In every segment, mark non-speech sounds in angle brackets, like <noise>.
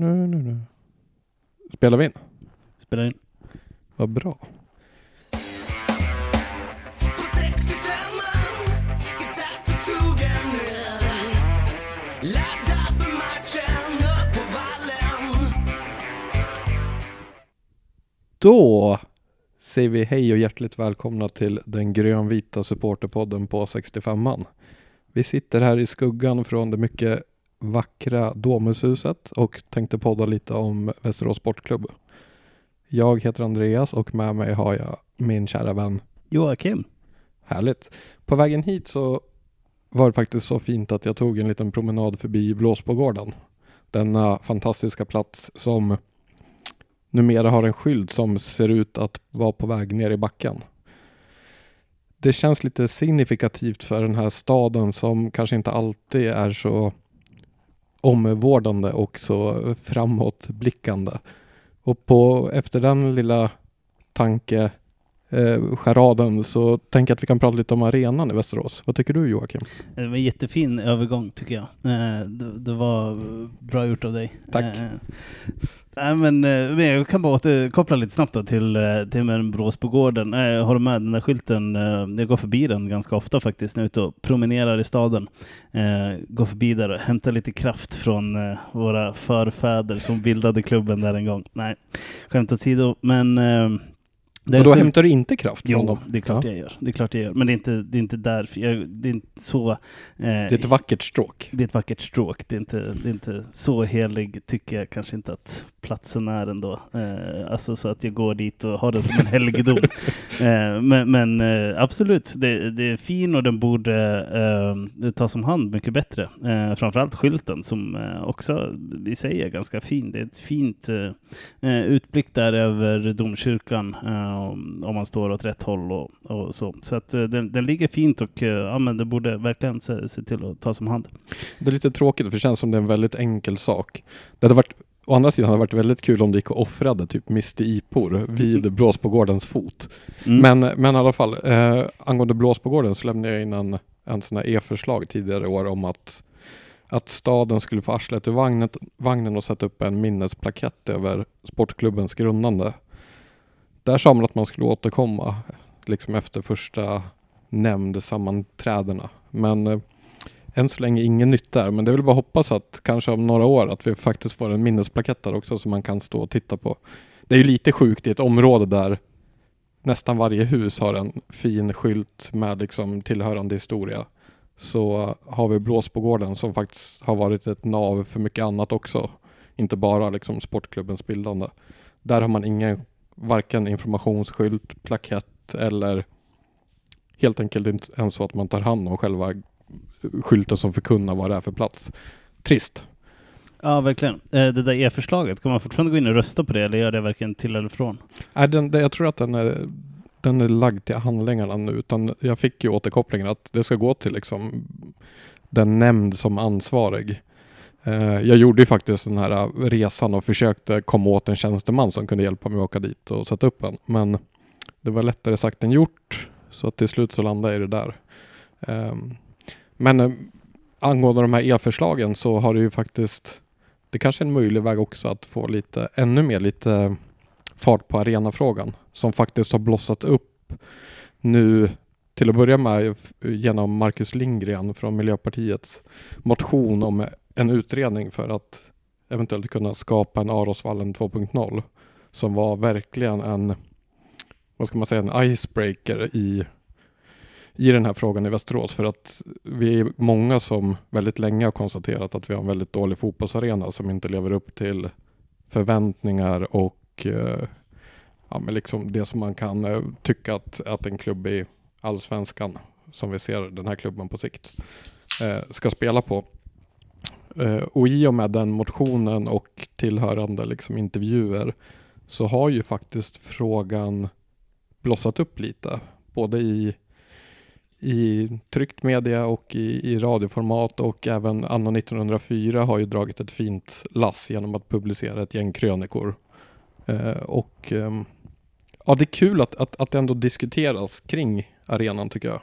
Nu, nu, nu. Spelar vi in? Spelar in. Vad bra. På 65an vi satt och tog en öl Laddad för matchen upp på vallen Då säger vi hej och hjärtligt välkomna till den grönvita supporterpodden på 65an. Vi sitter här i skuggan från det mycket vackra Domushuset och tänkte podda lite om Västerås Sportklubb. Jag heter Andreas och med mig har jag min kära vän Joakim. Härligt. På vägen hit så var det faktiskt så fint att jag tog en liten promenad förbi Blåsbogården. Denna fantastiska plats som numera har en skylt som ser ut att vara på väg ner i backen. Det känns lite signifikativt för den här staden som kanske inte alltid är så omvårdande och så framåtblickande. Och på, efter den lilla tanke eh, charaden så tänker jag att vi kan prata lite om arenan i Västerås. Vad tycker du Joakim? Det var en jättefin övergång tycker jag. Eh, Det, det var bra gjort av dig. Tack. Eh, Nej, men, eh, men jag kan bara återkoppla eh, lite snabbt då till, eh, till med Bråsbogården. Eh, Jag håller med, den där skylten, jag går förbi den ganska ofta faktiskt när jag är ute och promenerar i staden. Går förbi där och hämtar lite kraft från våra förfäder som bildade klubben där en gång. Nej, skämt åsido, men och då hämtar du inte kraft från Jo, dem? det är klart jag gör. Det är klart jag gör. Men det är inte, det är inte därför. Jag, det är inte så... Eh, Det är ett vackert stråk. det är ett vackert stråk. Det är, inte, det är inte så helig, tycker jag kanske inte att platsen är ändå. Eh, alltså så att jag går dit och har den som en helgedom. <laughs> eh, men men eh, absolut, det, det är fin och den borde eh, tas om hand mycket bättre. Eh, framförallt skylten som eh, också i sig är ganska fin. Det är ett fint eh, eh, utblick där över domkyrkan om om man står åt rätt håll och, och så. Så att eh, den, den ligger fint och eh, ja, men det borde verkligen se, se till att tas om hand. Det är lite tråkigt för det känns som det är en väldigt enkel sak. Det hade varit, å andra sidan hade det varit väldigt kul om det gick och offrade typ Misty Ipor vid <laughs> Blåsbogårdens fot. Mm. Men, men i alla fall, eh, angående Blåsbogården så lämnade jag in en, en sån e-förslag tidigare år om att, att staden skulle få arslet ur vagnen, vagnen och sätta upp en minnesplakett över sportklubbens grundande. Där sa man att man skulle återkomma liksom efter första nämndsammanträdena. Men eh, än så länge ingen nytt där. Men det är väl bara hoppas att kanske om några år att vi faktiskt får en minnesplakett där också som man kan stå och titta på. Det är ju lite sjukt i ett område där nästan varje hus har en fin skylt med liksom tillhörande historia. Så eh, har vi Blåsbogården som faktiskt har varit ett nav för mycket annat också. Inte bara liksom sportklubbens bildande. Där har man ingen, varken informationsskylt, plakett eller helt enkelt inte ens så att man tar hand om själva skylten som förkunnar vad det är för plats. Trist. Ja, verkligen. Eh, Det där e-förslaget, kan man fortfarande gå in och rösta på det eller gör det verkligen till eller från? Nej, den, jag tror att den är, den är lagd till handlingarna nu. Utan jag fick ju återkopplingen att det ska gå till liksom den nämnd som ansvarig. Eh, jag gjorde ju faktiskt den här eh, resan och försökte komma åt en tjänsteman som kunde hjälpa mig att åka dit och sätta upp en. Men det var lättare sagt än gjort. Så att till slut så landade jag i det där. Ehm, men eh, angående de här e-förslagen så har det ju faktiskt det kanske är en möjlig väg också att få lite ännu mer lite fart på arenafrågan som faktiskt har blossat upp nu till att börja med genom Marcus Lindgren från Miljöpartiets motion om en utredning för att eventuellt kunna skapa en Arosvallen 2.0 som var verkligen en, vad ska man säga, en icebreaker i, i den här frågan i Västerås för att vi är många som väldigt länge har konstaterat att vi har en väldigt dålig fotbollsarena som inte lever upp till förväntningar och eh, ja, men liksom det som man kan eh, tycka att, att en klubb i allsvenskan, som vi ser den här klubben på sikt, eh, ska spela på. Eh, och i och med den motionen och tillhörande liksom intervjuer så har ju faktiskt frågan blossat upp lite. Både i, i tryckt media och i, i radioformat och även Anno 1904 har ju dragit ett fint lass genom att publicera ett gäng krönikor. Eh, och ehm, ja, det är kul att, att, att det ändå diskuteras kring arenan tycker jag.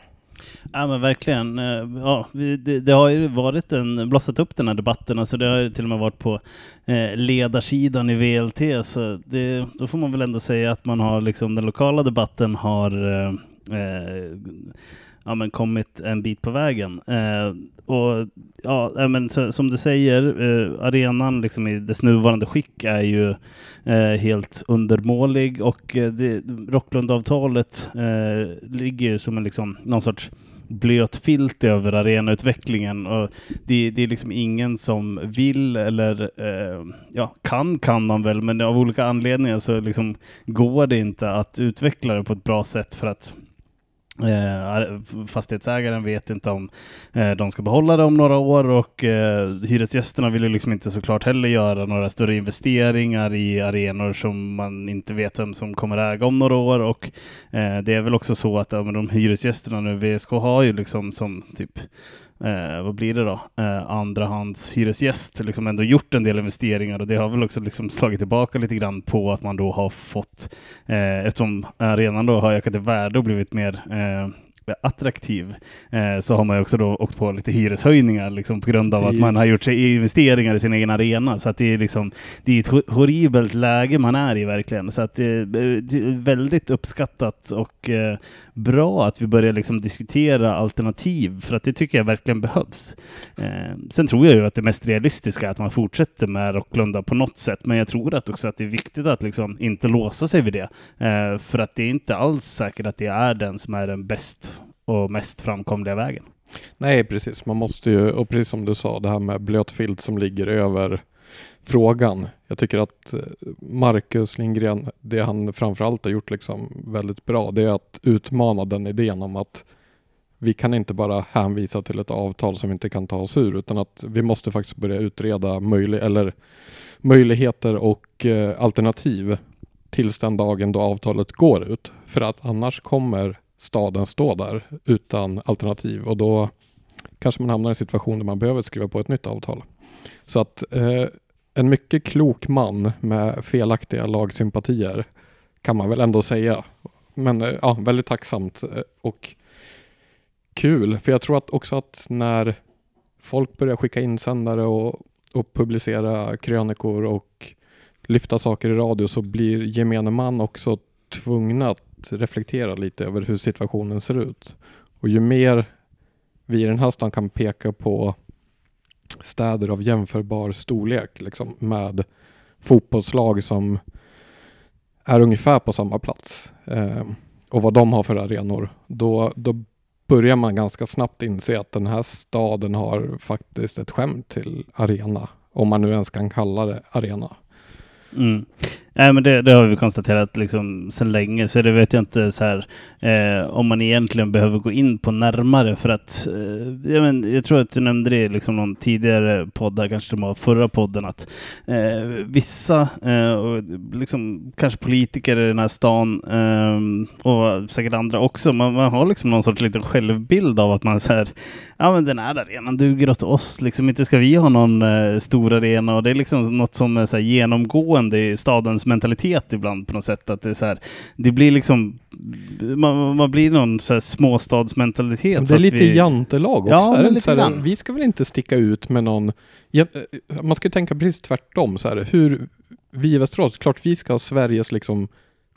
Ja men verkligen. Eh, ja, det, det har ju varit en, blossat upp den här debatten. Alltså det har ju till och med varit på eh, ledarsidan i VLT. Så det, då får man väl ändå säga att man har liksom den lokala debatten har eh, eh ja, men kommit en bit på vägen. Eh, och ja, eh, men så, som du säger, eh, arenan liksom i dess nuvarande skick är ju eh, helt undermålig och eh, det, Rocklundavtalet eh, ligger ju som en liksom, någon sorts blöt filt över arenautvecklingen och det, det är liksom ingen som vill eller eh, ja, kan kan man väl men av olika anledningar så liksom går det inte att utveckla det på ett bra sätt för att Eh, fastighetsägaren vet inte om eh, de ska behålla det om några år och eh, hyresgästerna vill ju liksom inte såklart heller göra några större investeringar i arenor som man inte vet vem som kommer äga om några år och eh, det är väl också så att ja, de hyresgästerna nu, VSK har ju liksom som typ Eh, vad blir det då? Eh, andrahandshyresgäst, liksom ändå gjort en del investeringar och det har väl också liksom slagit tillbaka lite grann på att man då har fått, eh, eftersom arenan då har ökat i värde och blivit mer eh, attraktiv eh, så har man ju också då åkt på lite hyreshöjningar liksom, på grund av att man har gjort sig investeringar i sin egen arena. Så att det är liksom det är ett horribelt läge man är i verkligen. Så att det är, det är väldigt uppskattat och eh, bra att vi börjar liksom diskutera alternativ för att det tycker jag verkligen behövs. Eh, sen tror jag ju att det mest realistiska är att man fortsätter med Rocklunda på något sätt, men jag tror att också att det är viktigt att liksom inte låsa sig vid det. Eh, för att det är inte alls säkert att det är den som är den bäst och mest framkomliga vägen. Nej, precis. Man måste ju, och precis som du sa, det här med blöt filt som ligger över frågan. Jag tycker att eh, Marcus Lindgren, det han framförallt har gjort liksom väldigt bra, det är att utmana den idén om att vi kan inte bara hänvisa till ett avtal som vi inte kan ta oss ur, utan att vi måste faktiskt börja utreda möjlig, eller möjligheter och eh, alternativ tills den dagen då avtalet går ut. För att annars kommer staden stå där utan alternativ och då kanske man hamnar i en situation där man behöver skriva på ett nytt avtal. Så att eh, en mycket klok man med felaktiga lagsympatier kan man väl ändå säga. Men eh, ja, väldigt tacksamt eh, och kul. För jag tror att också att när folk börjar skicka insändare och, och publicera krönikor och lyfta saker i radio så blir gemene man också tvungna att reflektera lite över hur situationen ser ut. Och ju mer vi i den här stan kan peka på städer av jämförbar storlek liksom, med fotbollslag som är ungefär på samma plats eh, och vad de har för arenor, då, då börjar man ganska snabbt inse att den här staden har faktiskt ett skämt till arena, om man nu ens kan kalla det arena. Mm. Nej, men det, det har vi konstaterat liksom sedan länge, så det vet jag inte så här, eh, om man egentligen behöver gå in på närmare för att eh, jag, men, jag tror att du nämnde det i liksom någon tidigare podd, där, kanske det var förra podden, att eh, vissa, eh, och liksom, kanske politiker i den här stan eh, och säkert andra också, man, man har liksom någon sorts liten självbild av att man så här, ja men den här arenan duger åt oss, liksom inte ska vi ha någon eh, stor arena och det är liksom något som är så här, genomgående i stadens mentalitet ibland på något sätt, att det är så här, det blir liksom, man, man blir någon så här småstadsmentalitet. Det är lite vi- jantelag också. Ja, är det men inte lite här, vi ska väl inte sticka ut med någon... Eh, man ska tänka precis tvärtom. Så här, hur vi i Västerås, klart vi ska ha Sveriges liksom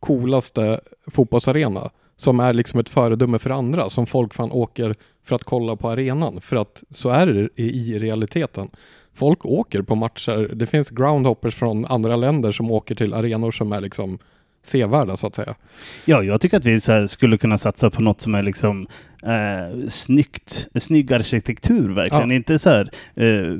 coolaste fotbollsarena som är liksom ett föredöme för andra, som folk fan åker för att kolla på arenan. För att så är det i realiteten. Folk åker på matcher. Det finns groundhoppers från andra länder som åker till arenor som är liksom sevärda så att säga. Ja, jag tycker att vi så här, skulle kunna satsa på något som är liksom eh, snyggt, snygg arkitektur verkligen. Ja. Inte så här, eh,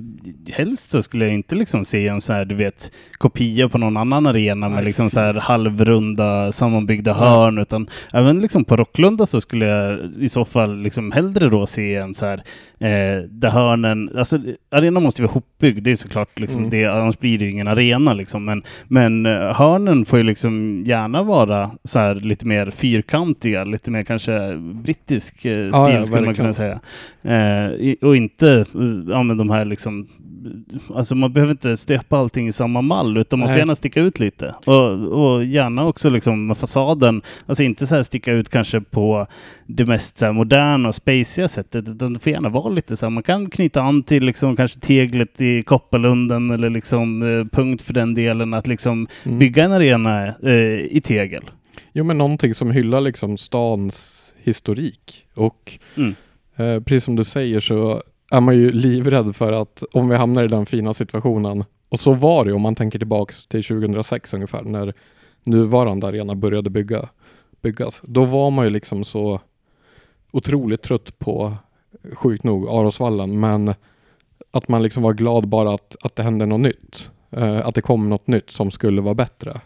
helst så skulle jag inte liksom se en så här, du vet, kopia på någon annan arena med Nej. liksom så här halvrunda sammanbyggda hörn, utan även liksom på Rocklunda så skulle jag i så fall liksom hellre då se en så här, eh, där hörnen, alltså arenan måste ju vara hopbyggd, det är såklart liksom Mm. det, annars blir det ju ingen arena liksom, men men eh, hörnen får ju liksom gärna vara så här lite mer fyrkantiga, lite mer kanske brittisk stil Ja, ja, skulle man kunna säga. Eh, och inte eh, ja, men de här liksom alltså man behöver inte stöpa allting i samma mall utan man får Nej. gärna sticka ut lite. Och, och gärna också liksom med fasaden, alltså inte så här sticka ut kanske på det mest så moderna och spaciga sättet utan det får gärna vara lite så här, man kan knyta an till liksom kanske teglet i Koppellunden eller liksom eh, punkt för den delen att liksom Mm. bygga en arena eh, i tegel. Jo men någonting som hyllar liksom stans historik. Och Mm. eh, precis som du säger så är man ju livrädd för att om vi hamnar i den fina situationen. Och så var det om man tänker tillbaks till 2006 ungefär när nuvarande arena började bygga, byggas. Då var man ju liksom så otroligt trött på, sjukt nog, Arosvallen. Men att man liksom var glad bara att, att det hände något nytt. Eh, att det kom något nytt som skulle vara bättre.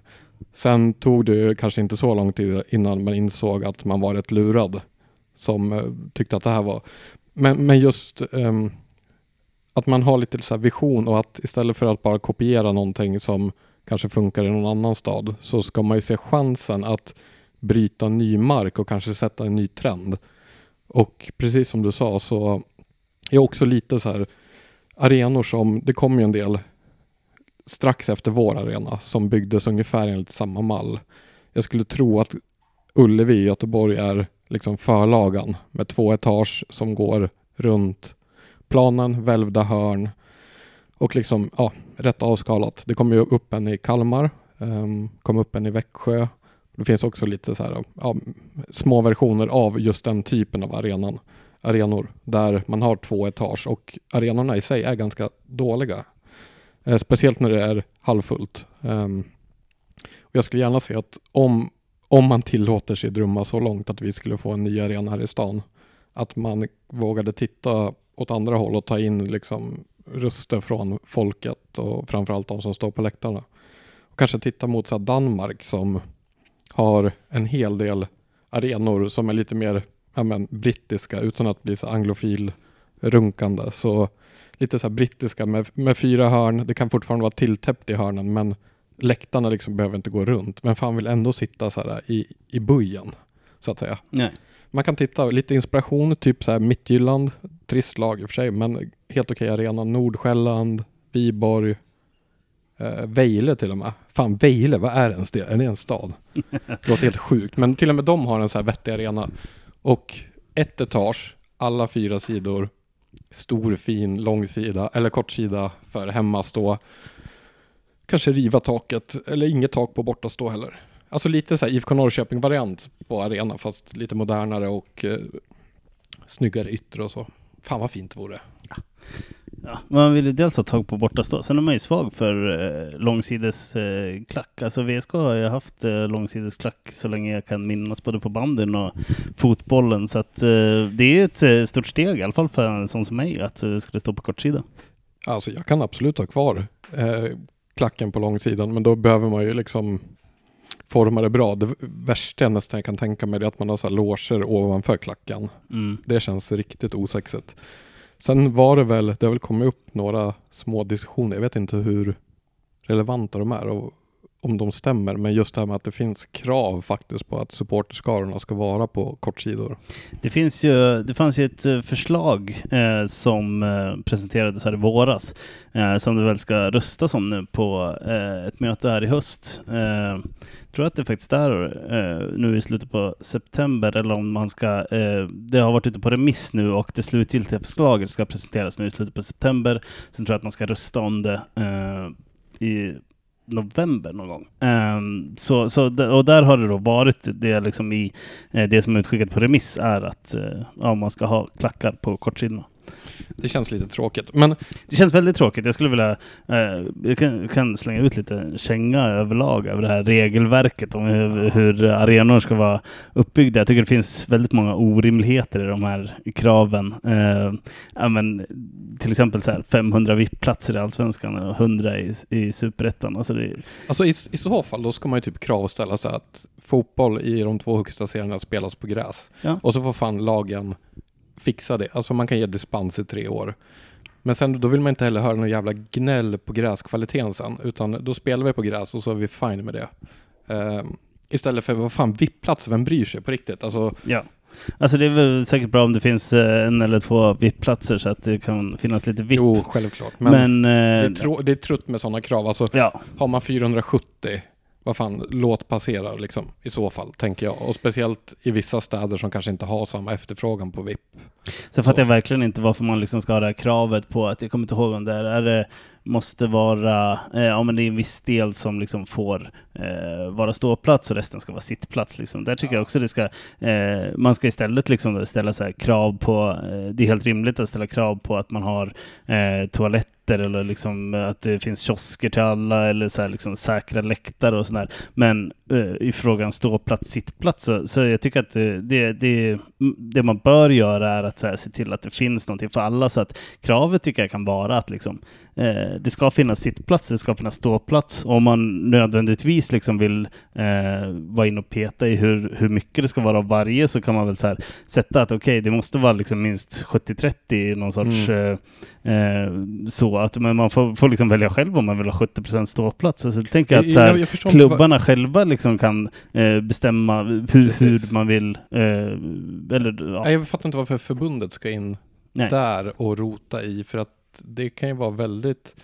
Sen tog det kanske inte så lång tid innan man insåg att man var rätt lurad. Som eh, tyckte att det här var... Men, men just um, att man har lite så här vision och att istället för att bara kopiera någonting som kanske funkar i någon annan stad så ska man ju se chansen att bryta ny mark och kanske sätta en ny trend. Och precis som du sa så är också lite så här arenor som, det kommer ju en del strax efter vår arena som byggdes ungefär enligt samma mall. Jag skulle tro att Ullevi i Göteborg är liksom förlagan med två etage som går runt planen, välvda hörn och liksom, ja, rätt avskalat. Det kommer ju upp en i Kalmar, um, kom upp en i Växjö. Det finns också lite så här, ja, små versioner av just den typen av arenan, arenor där man har två etage och arenorna i sig är ganska dåliga. Eh, speciellt när det är halvfullt. Ehm, och jag skulle gärna se att om, om man tillåter sig drömma så långt att vi skulle få en ny arena här i stan, att man vågade titta åt andra håll och ta in liksom röster från folket och framförallt de som står på läktarna. Och kanske titta mot så Danmark som har en hel del arenor som är lite mer ja, men, brittiska utan att bli så anglofil runkande. Så lite så här brittiska med, med fyra hörn. Det kan fortfarande vara tilltäppt i hörnen men läktarna liksom behöver inte gå runt. Men fan vill ändå sitta så här i, i bujen så att säga. Nej. Man kan titta, lite inspiration, typ så här Mittjylland, trist lag i och för sig, men helt okej arena. Nordsjälland, Viborg, eh, Vejle till och med. Fan Vejle, vad är ens det? Är det en stad? Det låter helt sjukt, men till och med de har en så här vettig arena. Och ett etage, alla fyra sidor, stor fin långsida eller kortsida för hemmastå. Kanske riva taket, eller inget tak på bortastå heller. Alltså lite så här IFK Norrköping-variant på arenan fast lite modernare och eh, snyggare yttre och så. Fan vad fint det vore. Ja, man vill ju dels ha tag på bortastå. Sen är man ju svag för eh, långsidesklack. Eh, alltså VSK har ju haft eh, långsidesklack så länge jag kan minnas både på banden och fotbollen. Så att eh, det är ett eh, stort steg i alla fall för en sån som mig att det skulle stå på kortsida. Alltså jag kan absolut ha kvar eh, klacken på långsidan men då behöver man ju liksom forma det bra. Det värsta nästan jag kan tänka mig är att man har så här loger ovanför klacken. Mm. Det känns riktigt osexigt. Sen var det väl, det har väl kommit upp några små diskussioner, jag vet inte hur relevanta de är och om de stämmer, men just det här med att det finns krav faktiskt på att supporterskarorna ska vara på kortsidor. Det, finns ju, det fanns ju ett eh, förslag eh, som eh, presenterades här i våras eh, som det väl ska röstas om nu på eh, ett möte här i höst. Eh, jag tror att det faktiskt är eh, nu i slutet på september eller om man ska, eh, det har varit ute på remiss nu och det slutgiltiga förslaget ska presenteras nu i slutet på september. Sen tror jag att man ska rösta om det eh, i november någon gång. Um, så, så, och där har det då varit det liksom i eh, det som är utskickat på remiss är att eh, ja, man ska ha klackar på kortsidorna. Det känns lite tråkigt, men Det känns väldigt tråkigt. Jag skulle vilja eh, jag kan, kan slänga ut lite känga överlag över det här regelverket om hur, hur arenor ska vara uppbyggda. Jag tycker det finns väldigt många orimligheter i de här kraven. Eh, men, till exempel så här 500 VIP-platser i Allsvenskan och 100 i, i Superettan. Alltså det, alltså i, i så fall då ska man ju typ kravställa sig att fotboll i de två högsta serierna spelas på gräs. Ja. Och så får fan lagen fixa det. Alltså man kan ge dispens i tre år. Men sen då vill man inte heller höra någon jävla gnäll på gräskvaliteten sen. Utan då spelar vi på gräs och så är vi fine med det. Ehm, istället för vad fan VIP-plats, vem bryr sig på riktigt? Alltså ja. Alltså det är väl säkert bra om det finns eh, en eller två VIP-platser så att det kan finnas lite VIP. Jo, självklart. Men, Men, det, eh, är trå- det är trött med sådana krav. Alltså, ja, har man 470, vad fan, låt passera liksom i så fall, tänker jag. Och speciellt i vissa städer som kanske inte har samma efterfrågan på VIP. sen fattar jag verkligen inte varför man liksom ska ha det här kravet på att, jag kommer inte ihåg om det är, är det måste vara, eh, ja men det är en viss del som liksom får eh, vara ståplats och resten ska vara sittplats. Liksom. Där tycker jag också det ska, eh, man ska istället liksom ställa så krav på, eh, det är helt rimligt att ställa krav på att man har eh, toaletter eller liksom att det finns kiosker till alla eller så liksom säkra läktare och sådär. Men eh, i frågan ståplats, sittplats så, så jag tycker att det, det, det, det man bör göra är att så se till att det finns någonting för alla så att kravet tycker jag kan vara att liksom eh, det ska finnas sittplats, det ska finnas ståplats. Om man nödvändigtvis liksom vill eh, vara inne och peta i hur, hur mycket det ska vara av varje så kan man väl så sätta att okej, det måste vara liksom minst 70-30 i någon sorts Mm. eh, eh, så att men man får, får liksom välja själv om man vill ha 70% ståplats. Alltså, tänker att så här, Jag- jag inte vad- klubbarna själva liksom kan eh, bestämma hur, hur man vill. Eh, eller, ja, Jag fattar inte varför förbundet ska in nej. där och rota i, för att det kan ju vara väldigt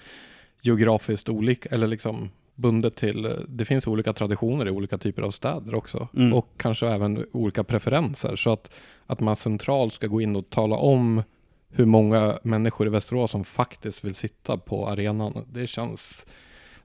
geografiskt olika, eller liksom bundet till, det finns olika traditioner i olika typer av städer också. Mm. Och kanske även olika preferenser. Så att, att man centralt ska gå in och tala om hur många människor i Västerås som faktiskt vill sitta på arenan. Det känns,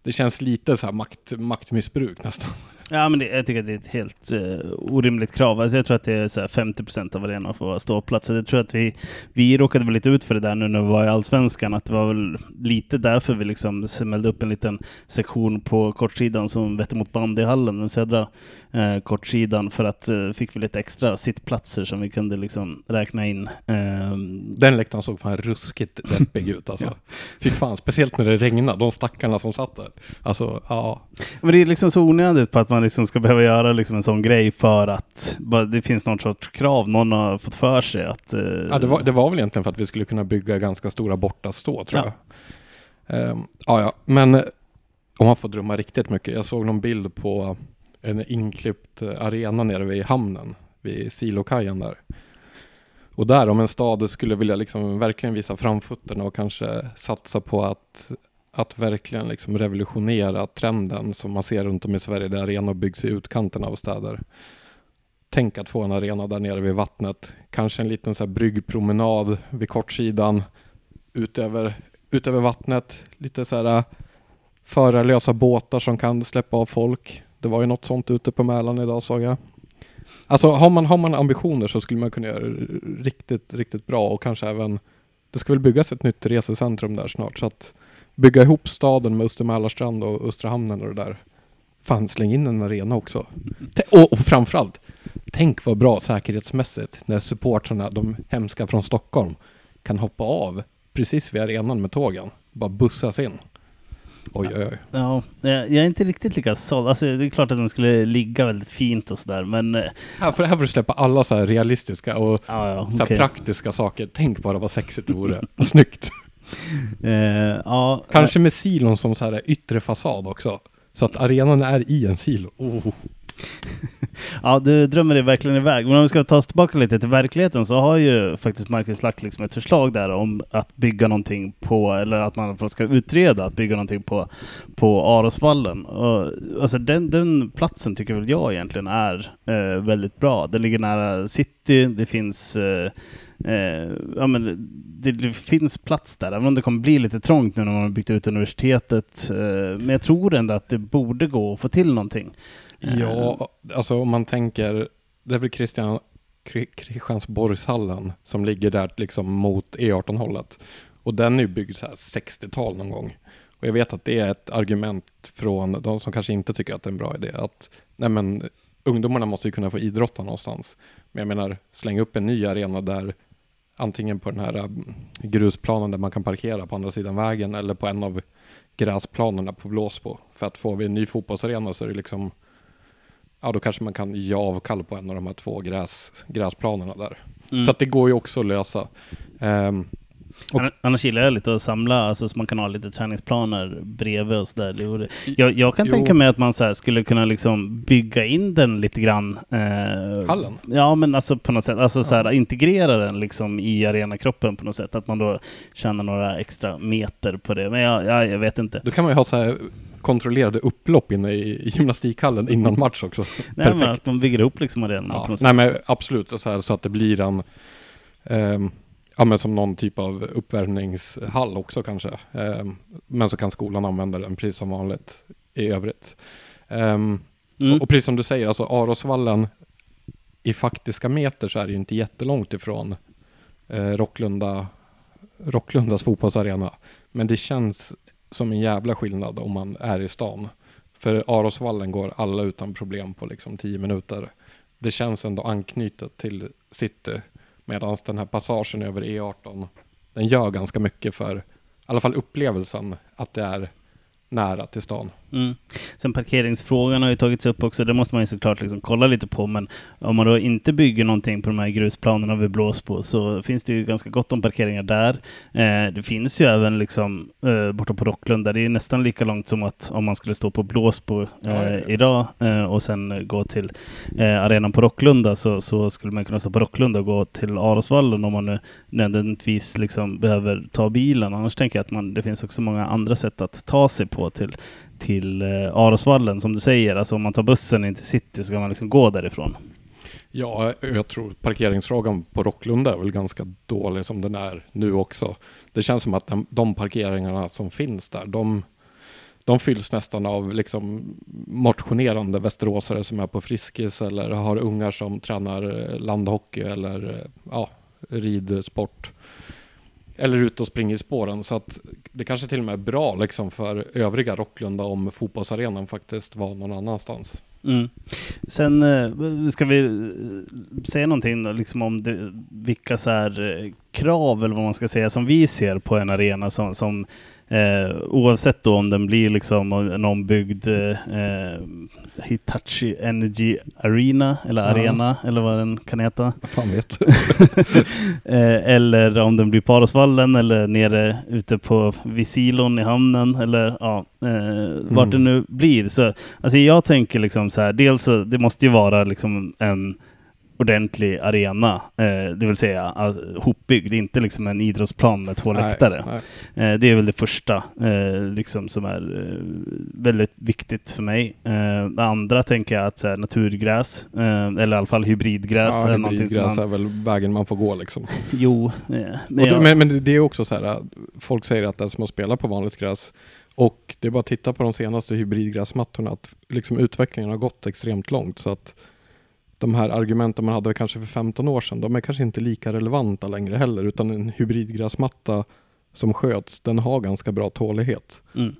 det känns lite så här makt, maktmissbruk nästan. Ja, men det, jag tycker att det är ett helt eh, orimligt krav. Alltså jag tror att det är så här 50% av arenan får vara ståplats. Så jag tror att vi, vi råkade väl lite ut för det där nu när vi var i Allsvenskan. Att det var väl lite därför vi liksom smällde upp en liten sektion på kortsidan som vette mot bandyhallen, den södra eh, kortsidan. För att eh, fick vi lite extra sittplatser som vi kunde liksom räkna in. Ehm, Den läktaren såg fan ruskigt deppig ut alltså. <laughs> Ja. Fy fan, speciellt när det regnade, de stackarna som satt där. Alltså, ja. Men det är liksom så onödigt på att man liksom ska behöva göra liksom en sån grej för att det finns någon sorts krav. Någon har fått för sig att... eh, ja det, var, det var väl egentligen för att vi skulle kunna bygga ganska stora bortastå tror Ja. jag. Ehm, ja, ja, men eh, om man får drömma riktigt mycket. Jag såg någon bild på en inklippt eh, arena nere vid hamnen, vid silokajen där. Och där om en stad skulle vilja liksom verkligen visa framfötterna och kanske satsa på att, att verkligen liksom revolutionera trenden som man ser runt om i Sverige där arenor byggs i utkanten av städer. Tänk att få en arena där nere vid vattnet. Kanske en liten så här bryggpromenad vid kortsidan utöver, utöver vattnet. Lite så här äh, förarlösa båtar som kan släppa av folk. Det var ju något sånt ute på Mälaren idag såg jag. Alltså har man, har man ambitioner så skulle man kunna göra det riktigt, riktigt bra och kanske även det ska väl byggas ett nytt resecentrum där snart så att bygga ihop staden med Östermälarstrand och Östra hamnen och det där. Fan, släng in en arena också. Och, och framförallt, tänk vad bra säkerhetsmässigt när supportrarna, de hemska från Stockholm, kan hoppa av precis vid arenan med tågen. Bara bussas in. Oj, oj, oj. Ja, jag är inte riktigt lika såld. Alltså, det är klart att den skulle ligga väldigt fint och sådär, men... eh, Här får, här får du släppa alla så realistiska och Ja, ja, så okej. praktiska saker. Tänk bara vad sexigt det vore. Och <laughs> snyggt. Eh, ja, Kanske med silon som så här yttre fasad också. Så att arenan är i en silo. Oh. <laughs> Ja, du drömmer dig verkligen iväg. Men om vi ska ta oss tillbaka lite till verkligheten så har ju faktiskt Marcus lagt liksom ett förslag där om att bygga någonting på, eller att man ska utreda att bygga någonting på, på Arosvallen. Och, alltså den, den platsen tycker väl jag egentligen är eh, väldigt bra. Den ligger nära city, det finns eh, Eh, ja, men det, det finns plats där, även om det kommer bli lite trångt nu när man har byggt ut universitetet. Eh, men jag tror ändå att det borde gå att få till någonting. Eh, Ja, alltså om man tänker, det är väl Christian, Kristiansborgshallen som ligger där liksom mot E18-hållet. Och den är ju byggd så här 60-tal någon gång. Och jag vet att det är ett argument från de som kanske inte tycker att det är en bra idé. Att nej men, ungdomarna måste ju kunna få idrotta någonstans. Men jag menar, släng upp en ny arena där antingen på den här mm, grusplanen där man kan parkera på andra sidan vägen eller på en av gräsplanerna på Blåsbo. För att får vi en ny fotbollsarena så är det liksom ja då kanske man kan ge avkall på en av de här två gräs, gräsplanerna där. Mm. Så att det går ju också att lösa. Ehm, Och- Ann- Annars gillar jag lite att samla, alltså så man kan ha lite träningsplaner bredvid och sådär. Jag, jag kan Jo. tänka mig att man så skulle kunna liksom bygga in den lite grann. Eh, Hallen? Ja, men alltså på något sätt, alltså så här, integrera den liksom i arenakroppen på något sätt. Att man då tjänar några extra meter på det. Men jag, jag, jag vet inte. Då kan man ju ha så här kontrollerade upplopp inne i, gymnastikhallen innan match också. Nej, men Perfekt. att man bygger upp liksom arenan Ja. på något Nej sätt. men absolut, så, här, så att det blir en ehm, Ja men som någon typ av uppvärmningshall också kanske. Ehm, men så kan skolan använda den precis som vanligt i övrigt. Ehm, Mm. och, och precis som du säger, alltså Arosvallen i faktiska meter så är det ju inte jättelångt ifrån eh, Rocklunda, Rocklundas fotbollsarena. Men det känns som en jävla skillnad om man är i stan. För Arosvallen går alla utan problem på liksom 10 minuter. Det känns ändå anknytet till city. Medan den här passagen över E18, den gör ganska mycket för i alla fall upplevelsen att det är nära till stan. Mm. Sen parkeringsfrågan har ju tagits upp också. Det måste man ju såklart liksom kolla lite på. Men om man då inte bygger någonting på de här grusplanerna vi blås på så finns det ju ganska gott om parkeringar där. Eh, det finns ju även liksom eh, borta på Rocklunda. Det är nästan lika långt som att om man skulle stå på Blåsbo eh, Ja, ja, ja. idag eh, och sen gå till eh, arenan på Rocklunda så, så skulle man kunna stå på Rocklunda och gå till Arosvallen om man nu nödvändigtvis liksom behöver ta bilen. Annars tänker jag att man, det finns också många andra sätt att ta sig på till till eh, Arosvallen som du säger. Alltså om man tar bussen in till city så kan man liksom gå därifrån. Ja, jag tror parkeringsfrågan på Rocklunda är väl ganska dålig som den är nu också. Det känns som att de, parkeringarna som finns där, de, de fylls nästan av liksom motionerande västeråsare som är på Friskis eller har ungar som tränar landhockey eller ja, ridsport. Eller ute och springer i spåren. Så att det kanske till och med är bra liksom för övriga Rocklunda om fotbollsarenan faktiskt var någon annanstans. Mm. Sen eh, ska vi eh, säga någonting då, liksom om det, vilka så här, eh, krav eller vad man ska säga som vi ser på en arena som, som eh, oavsett då om den blir liksom en ombyggd eh, Hitachi Energy Arena eller Ja. Arena eller vad den kan heta. Fan vet. <laughs> Eh, eller om den blir på Arosvallen eller nere ute på Visilon i hamnen eller ja, eh, vart det nu blir. Så, alltså jag tänker liksom så här, dels det måste ju vara liksom en ordentlig arena, eh, det vill säga alltså, hopbyggd, inte liksom en idrottsplan med två läktare. Nej, nej. Eh, det är väl det första eh, liksom som är eh, väldigt viktigt för mig. Eh, det andra tänker jag att här, naturgräs, eh, eller i alla fall hybridgräs. Ja, är hybridgräs man, är väl vägen man får gå liksom. Jo, Men, jag, men, men det är också så här, folk säger att det är som att spela på vanligt gräs. Och det är bara att titta på de senaste hybridgräsmattorna, att liksom utvecklingen har gått extremt långt. Så att de här argumenten man hade kanske för 15 år sedan, de är kanske inte lika relevanta längre heller. Utan en hybridgräsmatta som sköts, den har ganska bra tålighet. mm.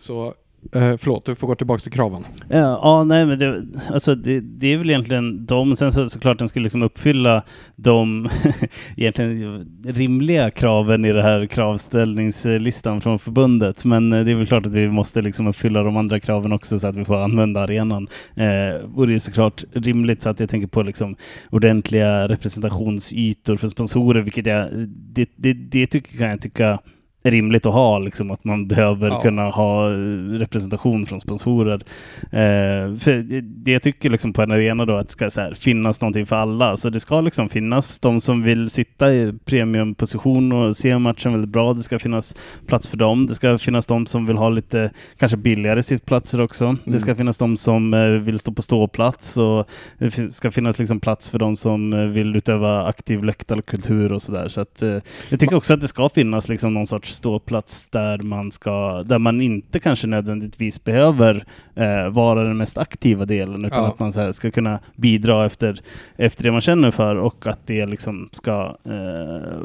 Så eh, förlåt, du får gå tillbaka till kraven. Ja, ja, nej men det, alltså det, det är väl egentligen de, sen så, såklart den skulle liksom uppfylla de <laughs> egentligen rimliga kraven i den här kravställningslistan från förbundet. Men eh, det är väl klart att vi måste liksom uppfylla de andra kraven också så att vi får använda arenan. Eh, det är såklart rimligt så att jag tänker på liksom ordentliga representationsytor för sponsorer, vilket jag, eh, det, det, det tycker, kan jag tycka rimligt att ha, liksom, att man behöver Ja. kunna ha eh, representation från sponsorer. Eh, för det, jag tycker liksom på en arena då, att det ska här, finnas någonting för alla. Så det ska liksom finnas de som vill sitta i premiumposition och se matchen väldigt bra. Det ska finnas plats för dem. Det ska finnas de som vill ha lite kanske billigare sittplatser också. Det ska Mm. finnas de som eh, vill stå på ståplats och det ska finnas liksom plats för de som eh, vill utöva aktiv läktarkultur och sådär. Så att eh, jag tycker också att det ska finnas liksom någon sorts ståplats där man ska, där man inte kanske nödvändigtvis behöver eh, vara den mest aktiva delen utan Ja. att man här, ska kunna bidra efter, efter det man känner för och att det liksom ska, eh,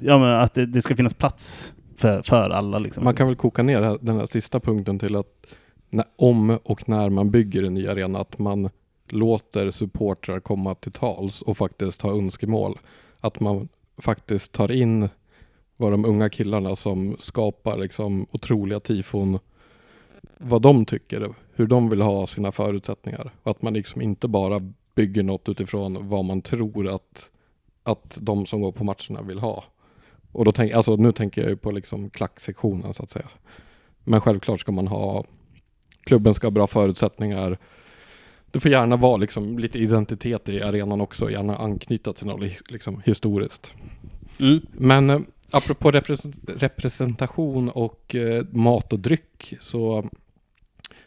ja att det, det ska finnas plats för, för alla liksom. Man kan väl koka ner den här sista punkten till att när, om och när man bygger en ny arena, att man låter supportrar komma till tals och faktiskt ha önskemål. Att man faktiskt tar in vad de unga killarna som skapar liksom otroliga tifon, vad de tycker, hur de vill ha sina förutsättningar. Och att man liksom inte bara bygger något utifrån vad man tror att, att de som går på matcherna vill ha. Och då tänk, alltså nu tänker jag ju på liksom klacksektionen så att säga. Men självklart ska man ha, klubben ska ha bra förutsättningar. Det får gärna vara liksom lite identitet i arenan också, gärna anknyta till något li- liksom historiskt. Mm. Men eh, apropå represent- representation och eh, mat och dryck så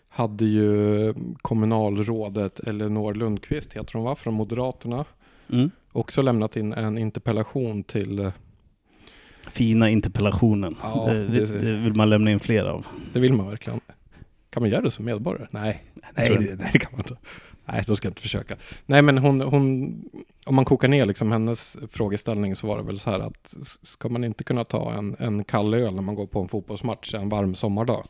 hade ju kommunalrådet Elinor Lundqvist, heter hon va, från Moderaterna, Mm. också lämnat in en interpellation till, eh, Fina interpellationen. Ja, det, det- det vill man lämna in fler av. det vill man verkligen. Kan man göra det som medborgare? Nej, nej, det, nej det kan man inte. Nej, då ska jag inte försöka. Nej, men hon, hon, om man kokar ner liksom hennes frågeställning så var det väl så här att ska man inte kunna ta en, en kall öl när man går på en fotbollsmatch en varm sommardag?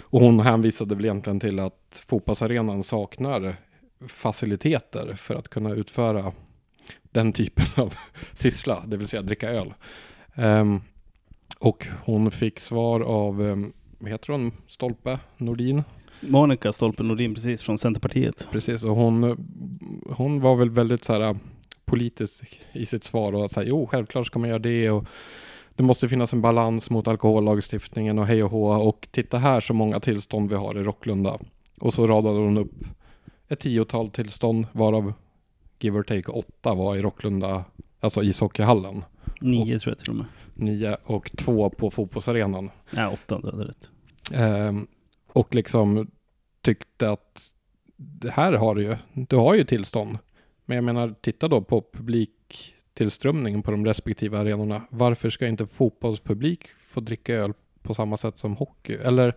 Och hon hänvisade väl egentligen till att fotbollsarenan saknar faciliteter för att kunna utföra den typen <laughs> av syssla, det vill säga dricka öl. Um, och hon fick svar av, um, vad heter hon, Stolpe Nordin? Monica Stolpe Nordin, precis från Centerpartiet. Precis, och hon, hon var väl väldigt så här politisk i sitt svar och säga jo, självklart ska man göra det och det måste finnas en balans mot alkohollagstiftningen och hej och hå och titta här så många tillstånd vi har i Rocklunda. Och så radade hon upp ett tiotal tillstånd varav give or take åtta var i Rocklunda, alltså ishockeyhallen. Nio tror jag till och med. Nio och två på fotbollsarenan. Nej, åtta, du hade rätt. Ehm, och liksom tyckte att det här har du ju, du har ju tillstånd. Men jag menar, titta då på publiktillströmningen på de respektive arenorna. Varför ska inte fotbollspublik få dricka öl på samma sätt som hockey? Eller,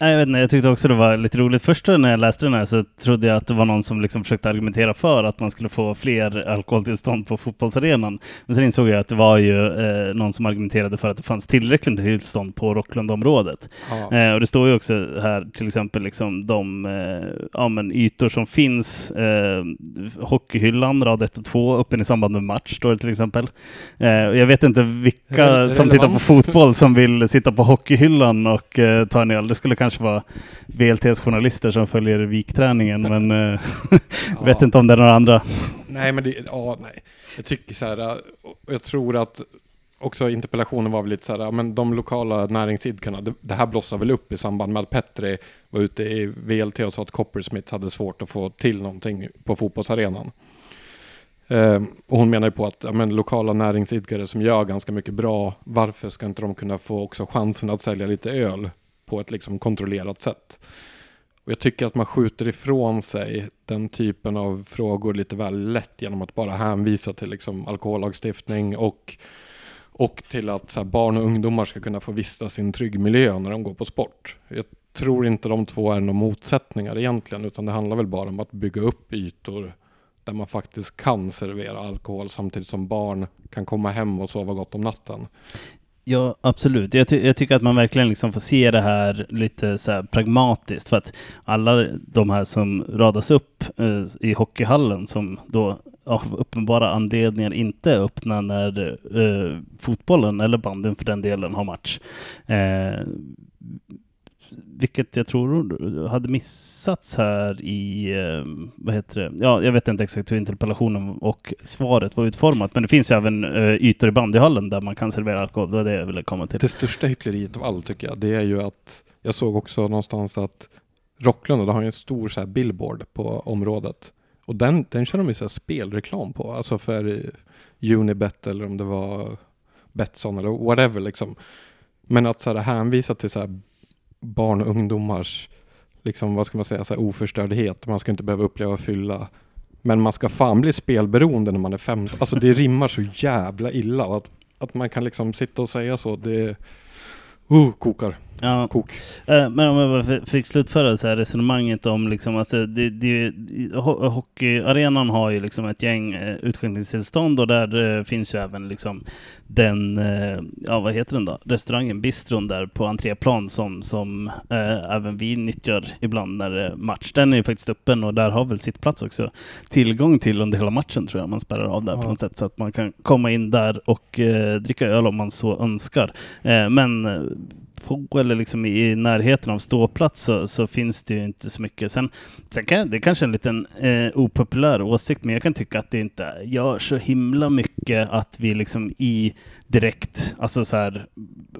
Nej, jag vet inte, jag tyckte också det var lite roligt. Först när jag läste den här så trodde jag att det var någon som liksom försökte argumentera för att man skulle få fler alkoholtillstånd på fotbollsarenan. Men sen insåg jag att det var ju eh, någon som argumenterade för att det fanns tillräckligt tillstånd på Rocklundområdet. ja, Eh, och det står ju också här till exempel liksom de eh, ja, men ytor som finns. Eh, hockeyhyllan, rad 1 och 2, öppen i samband med match står det till exempel. Eh, jag vet inte vilka som tittar på fotboll som vill sitta på hockeyhyllan och eh, ta en öl. Det skulle kanske vara VLTs journalister som följer vikträningen, men eh, <laughs> vet inte om det är några andra. Nej, men det, ja, nej. Jag tycker så här, jag tror att också interpellationen var väl lite så här, men de lokala näringsidkarna, det, det här blossade väl upp i samband med att Petri var ute i VLT och sa att Coppersmith hade svårt att få till någonting på fotbollsarenan. Eh, och hon menar ju på att ja, men, lokala näringsidkare som gör ganska mycket bra, varför ska inte de kunna få också chansen att sälja lite öl på ett liksom kontrollerat sätt? Och jag tycker att man skjuter ifrån sig den typen av frågor lite väl lätt genom att bara hänvisa till liksom alkohollagstiftning och, och till att så här, barn och ungdomar ska kunna få vistas i en trygg miljö när de går på sport. Jag tror inte de två är några motsättningar egentligen, utan det handlar väl bara om att bygga upp ytor där man faktiskt kan servera alkohol samtidigt som barn kan komma hem och sova gott om natten. Ja, absolut. Jag, ty- jag tycker att man verkligen liksom får se det här lite så här pragmatiskt. För att alla de här som radas upp eh, i hockeyhallen som då av uppenbara anledningar inte är öppna när eh, fotbollen eller banden för den delen har match. Eh, vilket jag tror hade missats här i, ehm, vad heter det, ja jag vet inte exakt hur interpellationen och svaret var utformat, men det finns ju även eh, ytor i bandyhallen där man kan servera alkohol, det var det jag ville komma till. Det största hyckleriet av allt tycker jag, det är ju att jag såg också någonstans att Rocklunda, där har ju en stor så här billboard på området. Och den, den kör de ju så här spelreklam på, alltså för eh, Unibet eller om det var Betsson eller whatever liksom. Men att så här hänvisa till så här barn och ungdomars, liksom vad ska man säga, så här oförstördhet. Man ska inte behöva uppleva fylla. Men man ska fan bli spelberoende när man är 15. Alltså det rimmar så jävla illa. Att, att man kan liksom sitta och säga så, det uh, kokar. Ja, Kok. Eh, Men om jag fick slutföra så här resonemanget om liksom, alltså, det, det, ho- hockeyarenan har ju liksom ett gäng eh, utskänkningstillstånd och där eh, finns ju även liksom den, ja vad heter den då, restaurangen, bistron där på entréplan som, som eh, även vi nyttjar ibland när det är match. Den är ju faktiskt öppen och där har väl sitt plats också tillgång till under hela matchen tror jag man spärrar av där Ja. på något sätt så att man kan komma in där och eh, dricka öl om man så önskar. Eh, men på eller liksom i närheten av ståplats så, så finns det ju inte så mycket. Sen, sen kan det är kanske en liten eh, opopulär åsikt, men jag kan tycka att det inte gör så himla mycket att vi liksom i direkt, alltså så här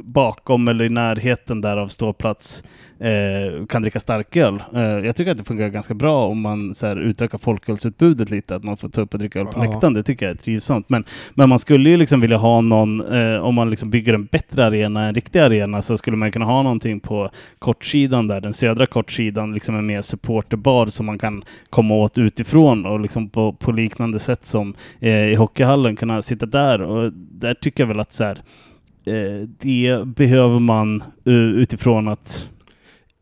bakom eller i närheten där av ståplats eh, kan dricka starköl. Eh, jag tycker att det fungerar ganska bra om man så här, utökar folkölsutbudet lite, att man får ta upp och dricka öl på Ja. läktaren. Det tycker jag är trivsamt. Men, men man skulle ju liksom vilja ha någon, eh, om man liksom bygger en bättre arena, en riktig arena, så skulle man kunna ha någonting på kortsidan där, den södra kortsidan, liksom en mer supporterbar som man kan komma åt utifrån och liksom på, på liknande sätt som eh, i hockeyhallen kunna sitta där. Och där tycker jag väl att så här, eh, det behöver man eh, utifrån att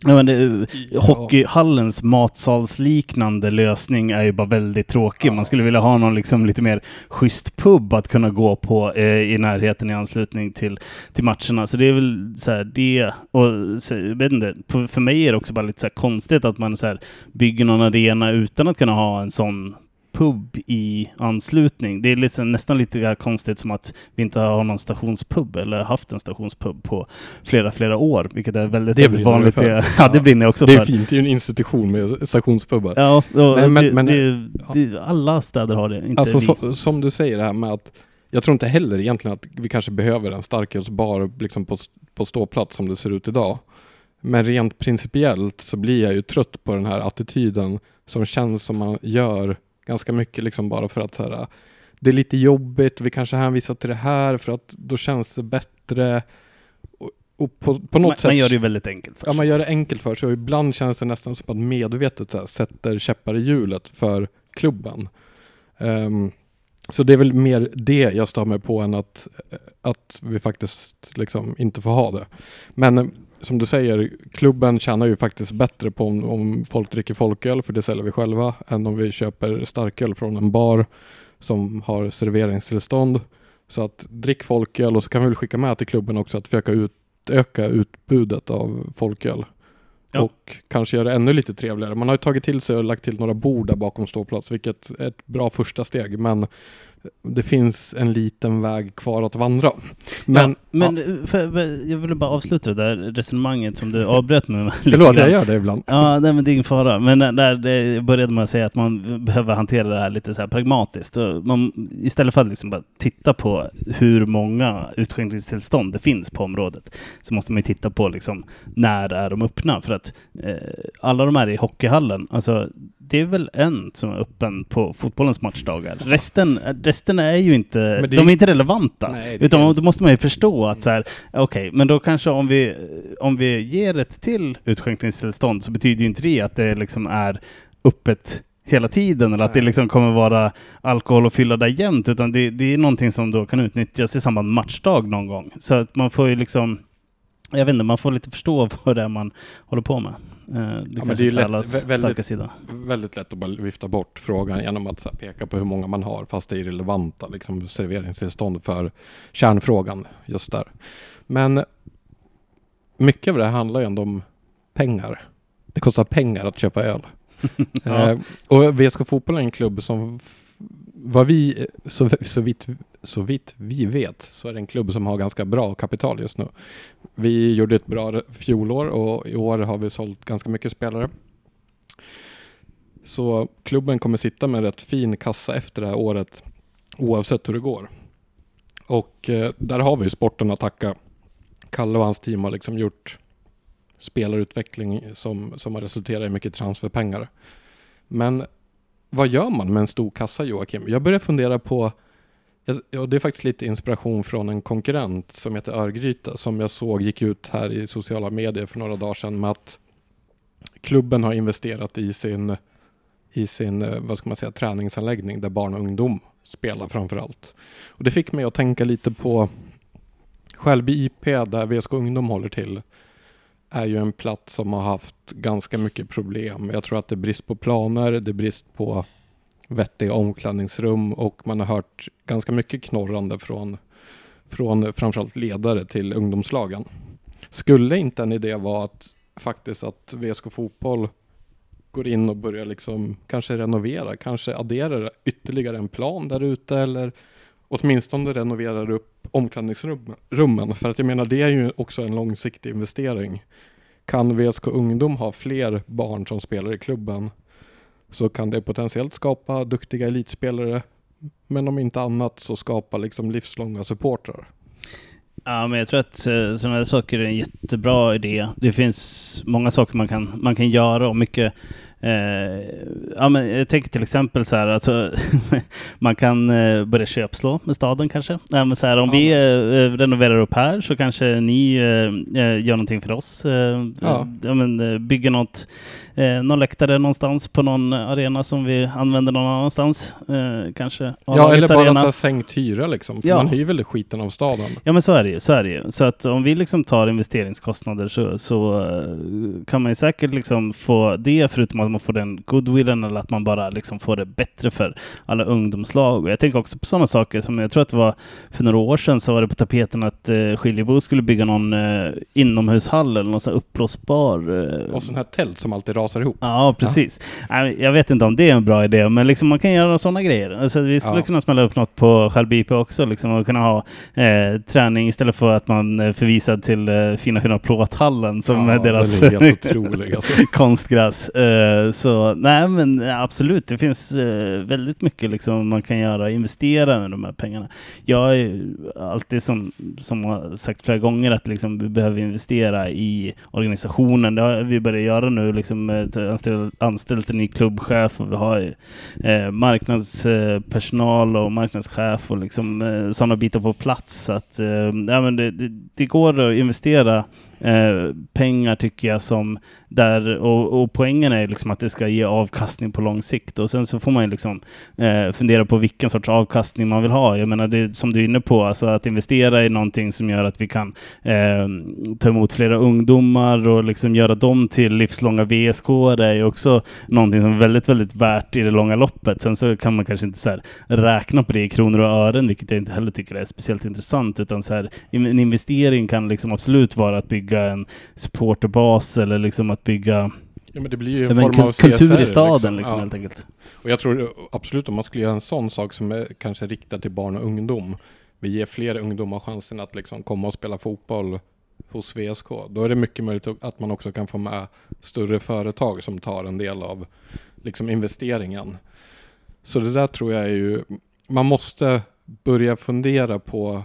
Ja, men det, Ja. Hockeyhallens matsalsliknande lösning är ju bara väldigt tråkig. Man skulle vilja ha någon liksom lite mer schysst pub att kunna gå på eh, i närheten i anslutning till, till matcherna. Så det är väl så här det. Och så, vet inte, för mig är det också bara lite så konstigt att man så här bygger någon arena utan att kunna ha en sån pub i anslutning. Det är liksom nästan lite konstigt som att vi inte har någon stationspub eller haft en stationspub på flera, flera år, vilket är väldigt, Det väldigt vanligt. för. Det, <laughs> ja, det brinner jag också Det är för. fint, det är en institution med stationspubbar. Ja, och Nej, men- det, men- det, det, alla städer har det, inte Alltså vi. så, som du säger det här med att jag tror inte heller egentligen att vi kanske behöver en starkölsbar liksom på, på ståplats som det ser ut idag. Men rent principiellt så blir jag ju trött på den här attityden som känns som man gör ganska mycket liksom bara för att så här, det är lite jobbigt, vi kanske hänvisar till det här för att då känns det bättre. Och, och på, på något man, sätt man gör det väldigt enkelt för Ja, sig. man gör det enkelt för sig och ibland känns det nästan som att medvetet så här, sätter käppar i hjulet för klubben. Ehm, så det är väl mer det jag stör mig på än att, att vi faktiskt liksom inte får ha det. Men som du säger, klubben tjänar ju faktiskt bättre på om, om folk dricker folköl, för det säljer vi själva, än om vi köper starköl från en bar som har serveringstillstånd. Så att drick folköl och så kan vi väl skicka med till klubben också att försöka utöka utbudet av folköl. Ja. Och kanske göra det ännu lite trevligare. Man har ju tagit till sig och lagt till några bord där bakom ståplats, vilket är ett bra första steg. Men det finns en liten väg kvar att vandra. Men, ja, men eh, för, jag ville bara avsluta det där resonemanget som du avbröt med. förlåt, jag gör det ibland. Ja, nej, men det är ingen fara. Men när- när det började med att säga att man behöver hantera det här lite så här pragmatiskt. Man, istället för att liksom bara titta på hur många utskänkningstillstånd det finns på området så måste man ju titta på liksom, när är de öppna. För att eh, alla de här i hockeyhallen, alltså det är väl en som är öppen på fotbollens matchdagar. Resten, resten är ju inte, är de är ju- inte relevanta. Nej, är utan ju- då måste man ju förstå att så här, okej, men då kanske om vi, om vi ger ett till utskänkningstillstånd så betyder ju inte det att det liksom är öppet hela tiden eller att det liksom kommer vara alkohol och fylla där jämt, utan det, det är någonting som då kan utnyttjas i samband med matchdag någon gång. Så att man får ju liksom, jag vet inte, man får lite förstå <laughs> vad det är man håller på med. Eh, Det men kanske det är ju lätt- väldigt- sida. Väldigt lätt att bara vifta bort frågan genom att här, peka på hur många man har, fast det är irrelevanta liksom, serveringstillstånd för kärnfrågan just där. Men mycket av det här handlar ju ändå om pengar. Det kostar pengar att köpa öl. <laughs> Ja. eh, och VSK Fotboll är en klubb som, vad vi, så, så, vitt, så vitt vi vet, så är det en klubb som har ganska bra kapital just nu. Vi gjorde ett bra fjolår och i år har vi sålt ganska mycket spelare. Så klubben kommer sitta med rätt fin kassa efter det här året oavsett hur det går. Och eh, där har vi sporten att tacka. Kalle och hans team har liksom gjort spelarutveckling som, som har resulterat i mycket transferpengar. Men vad gör man med en stor kassa Joakim? Jag börjar fundera på, ja, och det är faktiskt lite inspiration från en konkurrent som heter Örgryte som jag såg gick ut här i sociala medier för några dagar sedan med att klubben har investerat i sin, i sin eh, vad ska man säga, träningsanläggning där barn och ungdom spelar framför allt. Och det fick mig att tänka lite på Skälby IP där VSK Ungdom håller till är ju en plats som har haft ganska mycket problem. Jag tror att det är brist på planer, det är brist på vettiga omklädningsrum och man har hört ganska mycket knorrande från, från framförallt ledare till ungdomslagen. Skulle inte en idé vara att faktiskt att VSK Fotboll går in och börjar liksom kanske renovera, kanske adderar ytterligare en plan där ute eller åtminstone renoverar upp omklädningsrummen. För att jag menar, det är ju också en långsiktig investering. Kan VSK Ungdom ha fler barn som spelar i klubben så kan det potentiellt skapa duktiga elitspelare. Men om inte annat så skapa liksom livslånga supportrar. Ja, men jag tror att eh, sådana här saker är en jättebra idé. Det finns många saker man kan, man kan göra och mycket Eh, ja, men jag tänker till exempel så här, alltså, <laughs> man kan eh, börja köpslå med staden kanske. Ja, men så här, om Ja. vi eh, renoverar upp här så kanske ni eh, eh, gör någonting för oss. Eh, Ja. ja, men, eh, bygger något, eh, någon läktare någonstans på någon arena som vi använder någon annanstans. Eh, kanske Ja, eller bara arena. så här sänkt hyra liksom. För Ja. man hyr väl skiten av staden. Ja men så är det ju. Så, är det ju. så att om vi liksom tar investeringskostnader så, så eh, kan man ju säkert liksom få det förutom att man får den goodwillen eller att man bara liksom får det bättre för alla ungdomslag. Och jag tänker också på sådana saker som jag tror att det var för några år sedan så var det på tapeten att eh, Skiljebo skulle bygga någon eh, inomhushall eller någon sån här uppblåsbar eh, Och sån här tält som alltid rasar ihop. Ja, precis. Nej, Jag vet inte om det är en bra idé, men liksom man kan göra sådana grejer. Alltså, vi skulle Ja. kunna smälla upp något på Skärby IP också, liksom, och kunna ha eh, träning istället för att man är förvisad till eh, fina fina plåthallen som är deras är alltså. <laughs> konstgräs. Eh, Eh, så nej, men absolut, det finns eh, väldigt mycket liksom, man kan göra, investera med de här pengarna. Jag är alltid som, som har sagt flera gånger att liksom, vi behöver investera i organisationen. Det har vi börjat göra nu, liksom, anställt, anställt en ny klubbchef och vi har eh, marknadspersonal och marknadschef och liksom, eh, sådana bitar på plats. Så att, eh, ja, men det, det, det går att investera eh, pengar tycker jag som där och, och poängen är liksom att det ska ge avkastning på lång sikt och sen så får man ju liksom eh, fundera på vilken sorts avkastning man vill ha. Jag menar det som du är inne på, alltså att investera i någonting som gör att vi kan eh, ta emot flera ungdomar och liksom göra dem till livslånga VSK. Det är ju också någonting som är väldigt, väldigt värt i det långa loppet. Sen så kan man kanske inte så här räkna på det i kronor och ören, vilket jag inte heller tycker är speciellt intressant, utan så här, en investering kan liksom absolut vara att bygga en supporterbas eller liksom att bygga Ja, men det blir ju en form kul- av kultur CSR, i staden liksom, Ja. helt enkelt. Och jag tror absolut om man skulle göra en sån sak som är kanske riktad till barn och ungdom. Vi ger fler ungdomar chansen att liksom komma och spela fotboll hos VSK. Då är det mycket möjligt att man också kan få med större företag som tar en del av liksom investeringen. Så det där tror jag är ju, man måste börja fundera på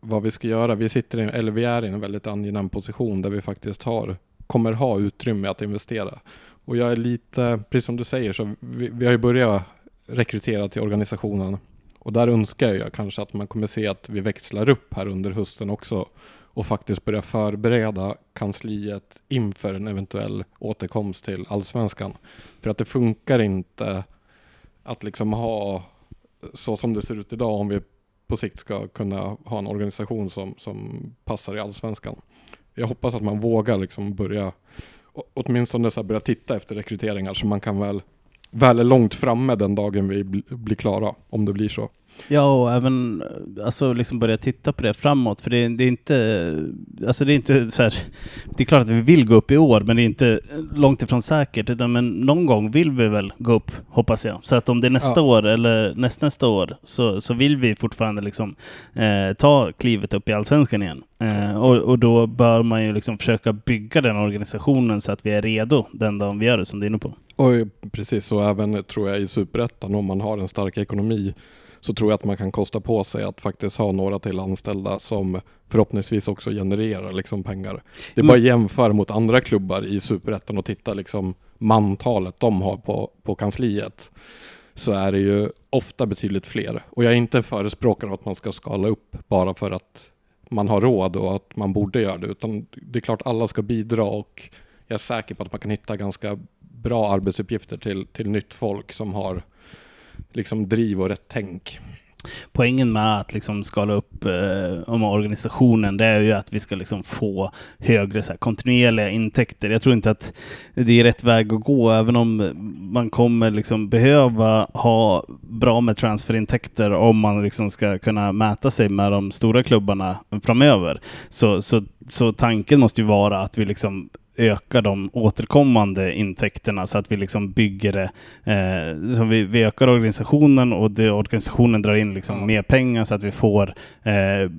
vad vi ska göra. Vi sitter i, eller vi är i en väldigt angenäm position där vi faktiskt har, kommer ha utrymme att investera. Och jag är lite, precis som du säger, så vi, vi har ju börjat rekrytera till organisationen. Och där önskar jag kanske att man kommer se att vi växlar upp här under hösten också och faktiskt börja förbereda kansliet inför en eventuell återkomst till allsvenskan. För att det funkar inte att liksom ha så som det ser ut idag om vi på sikt ska kunna ha en organisation som, som passar i allsvenskan. Jag hoppas att man vågar liksom börja åtminstone så här börja titta efter rekryteringar så man kan väl väl är långt framme den dagen vi blir klara, om det blir så. Ja, och även alltså, liksom börja titta på det framåt. För det, det är inte, alltså det är inte så här, det är klart att vi vill gå upp i år, men det är inte långt ifrån säkert. Utan men någon gång vill vi väl gå upp, hoppas jag. Så att om det är nästa Ja. år eller nästnästa år så, så vill vi fortfarande liksom, eh, ta klivet upp i Allsvenskan igen. Eh, och, och då bör man ju liksom försöka bygga den organisationen så att vi är redo den dagen vi gör det, som du är inne på. Och precis så även tror jag i Superettan, om man har en stark ekonomi så tror jag att man kan kosta på sig att faktiskt ha några till anställda som förhoppningsvis också genererar liksom pengar. Det är Men- bara jämföra mot andra klubbar i Superettan och titta liksom mantalet de har på, på kansliet så är det ju ofta betydligt fler. Och jag är inte förespråkare att man ska skala upp bara för att man har råd och att man borde göra det. Utan det är klart alla ska bidra och jag är säker på att man kan hitta ganska bra arbetsuppgifter till, till nytt folk som har liksom driv och rätt tänk. Poängen med att liksom skala upp eh, om organisationen det är ju att vi ska liksom få högre så här, kontinuerliga intäkter. Jag tror inte att det är rätt väg att gå även om man kommer liksom behöva ha bra med transferintäkter om man liksom ska kunna mäta sig med de stora klubbarna framöver. Så, så, så tanken måste ju vara att vi liksom öka de återkommande intäkterna så att vi liksom bygger det. Eh, så vi, vi ökar organisationen och det, organisationen drar in liksom Ja. mer pengar så att vi får eh,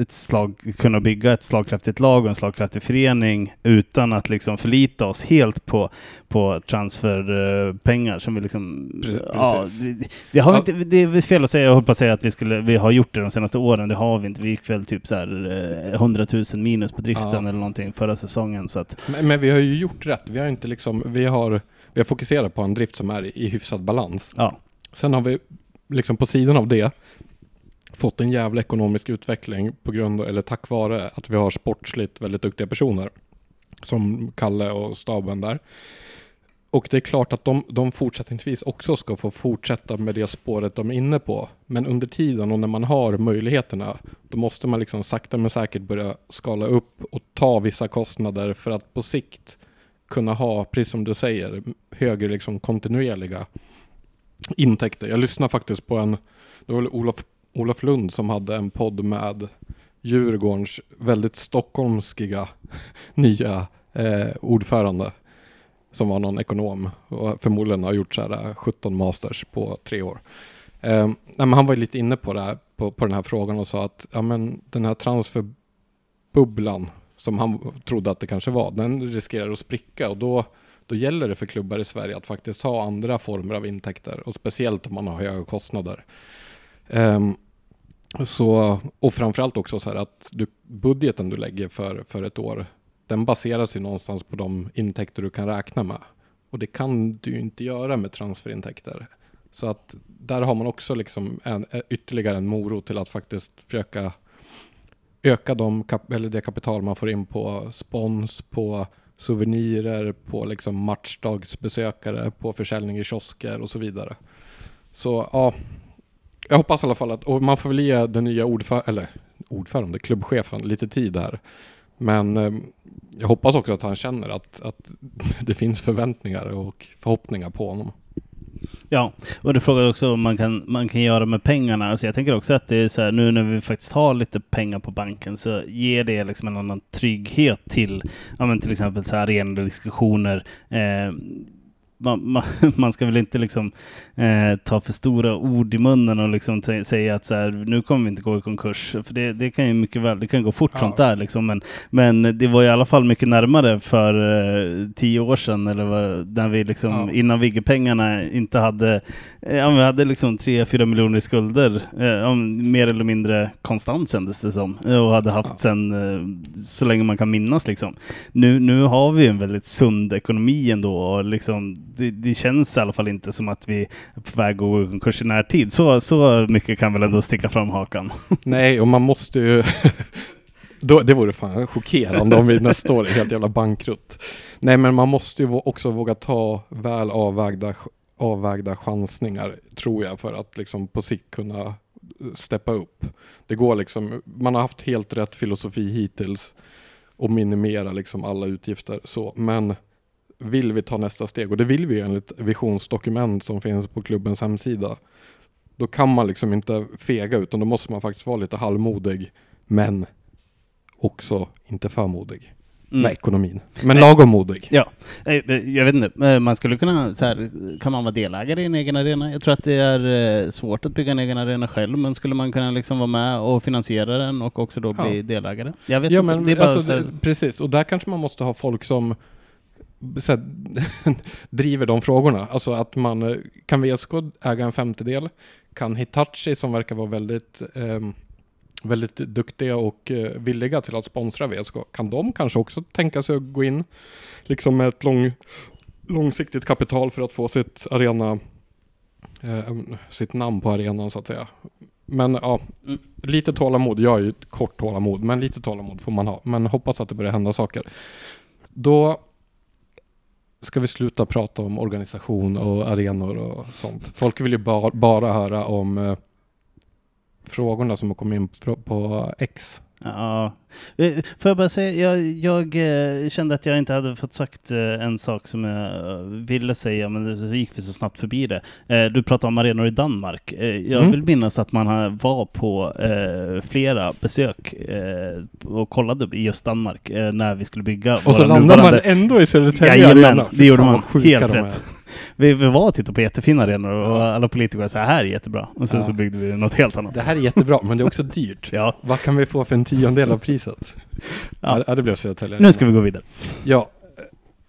ett slag, kunna bygga ett slagkraftigt lag och en slagkraftig förening utan att liksom förlita oss helt på, på transferpengar som vi liksom... Ja, vi, vi har Ja. inte, det är fel att säga, jag höll på att säga att vi, skulle, vi har gjort det de senaste åren. Det har vi inte. Vi gick väl typ så här eh, 100 000 minus på driften Ja. eller någonting förra säsongen. Så att, Men, men vi har ju gjort rätt. Vi har inte liksom, vi har, vi har fokuserat på en drift som är i, i hyfsad balans. ja. Sen har vi liksom på sidan av det fått en jävla ekonomisk utveckling på grund av, eller tack vare att vi har sportsligt väldigt duktiga personer. Som Kalle och staben där. Och det är klart att de, de fortsättningsvis också ska få fortsätta med det spåret de är inne på. Men under tiden och när man har möjligheterna, då måste man liksom sakta men säkert börja skala upp och ta vissa kostnader för att på sikt kunna ha, precis som du säger, högre liksom kontinuerliga intäkter. Jag lyssnade faktiskt på en, det var väl Olof, Olof Lund som hade en podd med Djurgårdens väldigt stockholmskiga <laughs> nya eh, ordförande. Som var någon ekonom och förmodligen har gjort så här eh, 17 masters på tre år. Eh, nej, men han var ju lite inne på det här, på, på den här frågan och sa att ja, men den här transferbubblan som han trodde att det kanske var, den riskerar att spricka och då då gäller det för klubbar i Sverige att faktiskt ha andra former av intäkter och speciellt om man har höga kostnader. Um, så, och framförallt också så här att du, budgeten du lägger för, för ett år, den baseras ju någonstans på de intäkter du kan räkna med. Och det kan du ju inte göra med transferintäkter. Så att där har man också liksom en, eh, ytterligare en morot till att faktiskt försöka öka de kap, eller det kapital man får in på spons, på souvenirer, på liksom matchdagsbesökare, på försäljning i kiosker och så vidare. Så ja, jag hoppas i alla fall att, och man får väl ge den nya ordförande, eller ordförande, klubbchefen lite tid här. Men eh, jag hoppas också att han känner att, att <laughs> det finns förväntningar och förhoppningar på honom. Ja, och du frågade också vad man kan, man kan göra med pengarna. Alltså jag tänker också att det är så här, nu när vi faktiskt har lite pengar på banken så ger det liksom en annan trygghet till, ja men till exempel så här arenadiskussioner. Eh, man, man, <laughs> man ska väl inte liksom eh, ta för stora ord i munnen och liksom säga att så här, nu kommer vi inte gå i konkurs. För det, det kan ju mycket väl, det kan gå fort Ja. sånt där liksom. Men, men det var i alla fall mycket närmare för eh, tio år sedan eller vad, när vi liksom Ja. innan Vigge-pengarna inte hade, eh, ja, vi hade liksom 3-4 miljoner i skulder, eh, mer eller mindre konstant kändes det som. Eh, Och hade haft Ja. sen eh, så länge man kan minnas liksom. Nu, nu har vi en väldigt sund ekonomi ändå och liksom, det, det känns i alla fall inte som att vi är på väg att gå i konkurs i närtid. Så, så mycket kan väl ändå sticka fram hakan. <laughs> Nej, och man måste ju... <laughs> Då, det vore fan chockerande om vi nästa år är helt jävla bankrutt. Nej, men man måste ju också våga ta väl avvägda, avvägda chansningar, tror jag, för att liksom på sikt kunna steppa upp. Det går liksom, man har haft helt rätt filosofi hittills och minimera liksom alla utgifter så, men vill vi ta nästa steg, och det vill vi enligt visionsdokument som finns på klubbens hemsida, då kan man liksom inte fega utan då måste man faktiskt vara lite halvmodig men också inte för modig Mm. med ekonomin. Men lagom modig. Ja, eh, eh, jag vet inte. Eh, Man skulle kunna, så här, kan man vara delägare i en egen arena? Jag tror att det är svårt att bygga en egen arena själv, men skulle man kunna liksom vara med och finansiera den och också då bli Ja. delägare? Jag vet Ja inte. men det är bara alltså, det, precis, och där kanske man måste ha folk som så här, <laughs> driver de frågorna. Alltså att man, eh, kan VSK äga en femtedel? Kan Hitachi som verkar vara väldigt eh, väldigt duktiga och eh, villiga till att sponsra VSK. Kan de kanske också tänka sig att gå in liksom med ett lång, långsiktigt kapital för att få sitt arena, eh, sitt namn på arenan så att säga. Men ja, lite tålamod. Jag är ju kort tålamod, men lite tålamod får man ha. Men hoppas att det börjar hända saker. Då ska vi sluta prata om organisation och arenor och sånt. Folk vill ju bara, bara höra om eh, frågorna som har kommit in på X Ja. Får jag bara säga, jag, jag eh, kände att jag inte hade fått sagt eh, en sak som jag eh, ville säga, men det gick vi så snabbt förbi det. Du pratade om arenor i Danmark. Jag Mm. vill minnas att man var på flera besök och kollade i just Danmark när vi skulle bygga Och så landar man ändå i Södertälje Jajamän, det gjorde man. Helt rätt. Vi, vi var och tittade på jättefina arenor och Ja. alla politiker så här, här är jättebra. Och sen Ja. så byggde vi något helt annat. Det här är jättebra, men det är också dyrt. <laughs> Ja, Vad kan vi få för en tiondel av priset? Ja. Ja, det blev Södertälje nu ska vi gå vidare. Ja.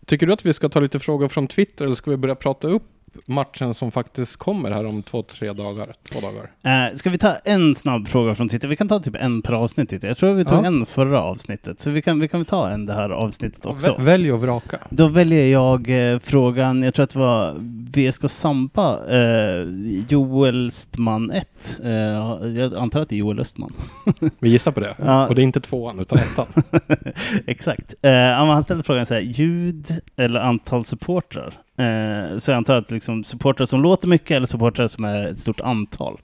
Tycker du att vi ska ta lite frågor från Twitter eller ska vi börja prata upp matchen som faktiskt kommer här om två, tre dagar? Två dagar. Eh, ska vi ta en snabb fråga från Twitter? Vi kan ta typ en per avsnitt. Twitter. Jag tror vi tog Ja. en förra avsnittet. Så vi kan, vi kan ta en det här avsnittet också. Vä- välj och vraka. Då väljer jag eh, frågan, jag tror att det var VSK Sampa, eh, Joel Östman 1. Eh, jag antar att det är Joel Östman. Vi gissar på det. Ja. Och det är inte tvåan utan ettan. <laughs> Exakt. Eh, han ställde frågan så här, ljud eller antal supportrar? Eh, så jag antar att liksom supportrar som låter mycket eller supportrar som är ett stort antal.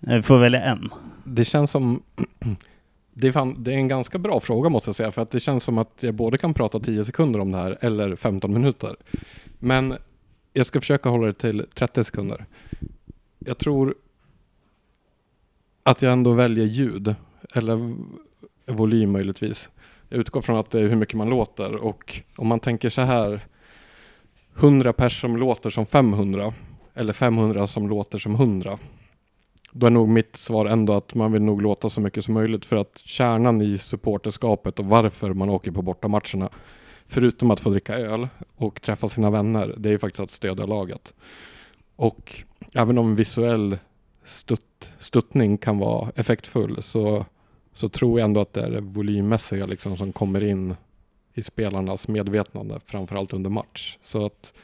Eh, vi får välja en. Det känns som... <clears throat> Det är, fan, det är en ganska bra fråga måste jag säga, för att det känns som att jag både kan prata 10 sekunder om det här eller 15 minuter. Men jag ska försöka hålla det till 30 sekunder. Jag tror att jag ändå väljer ljud, eller volym möjligtvis. Jag utgår från att det är hur mycket man låter och om man tänker så här 100 pers som låter som 500 eller 500 som låter som 100 då är nog mitt svar ändå att man vill nog låta så mycket som möjligt för att kärnan i supporterskapet och varför man åker på bortamatcherna förutom att få dricka öl och träffa sina vänner, det är ju faktiskt att stödja laget. Och även om visuell stutt, stuttning kan vara effektfull så, så tror jag ändå att det är det volymmässiga liksom som kommer in i spelarnas medvetande, framförallt under match. Så att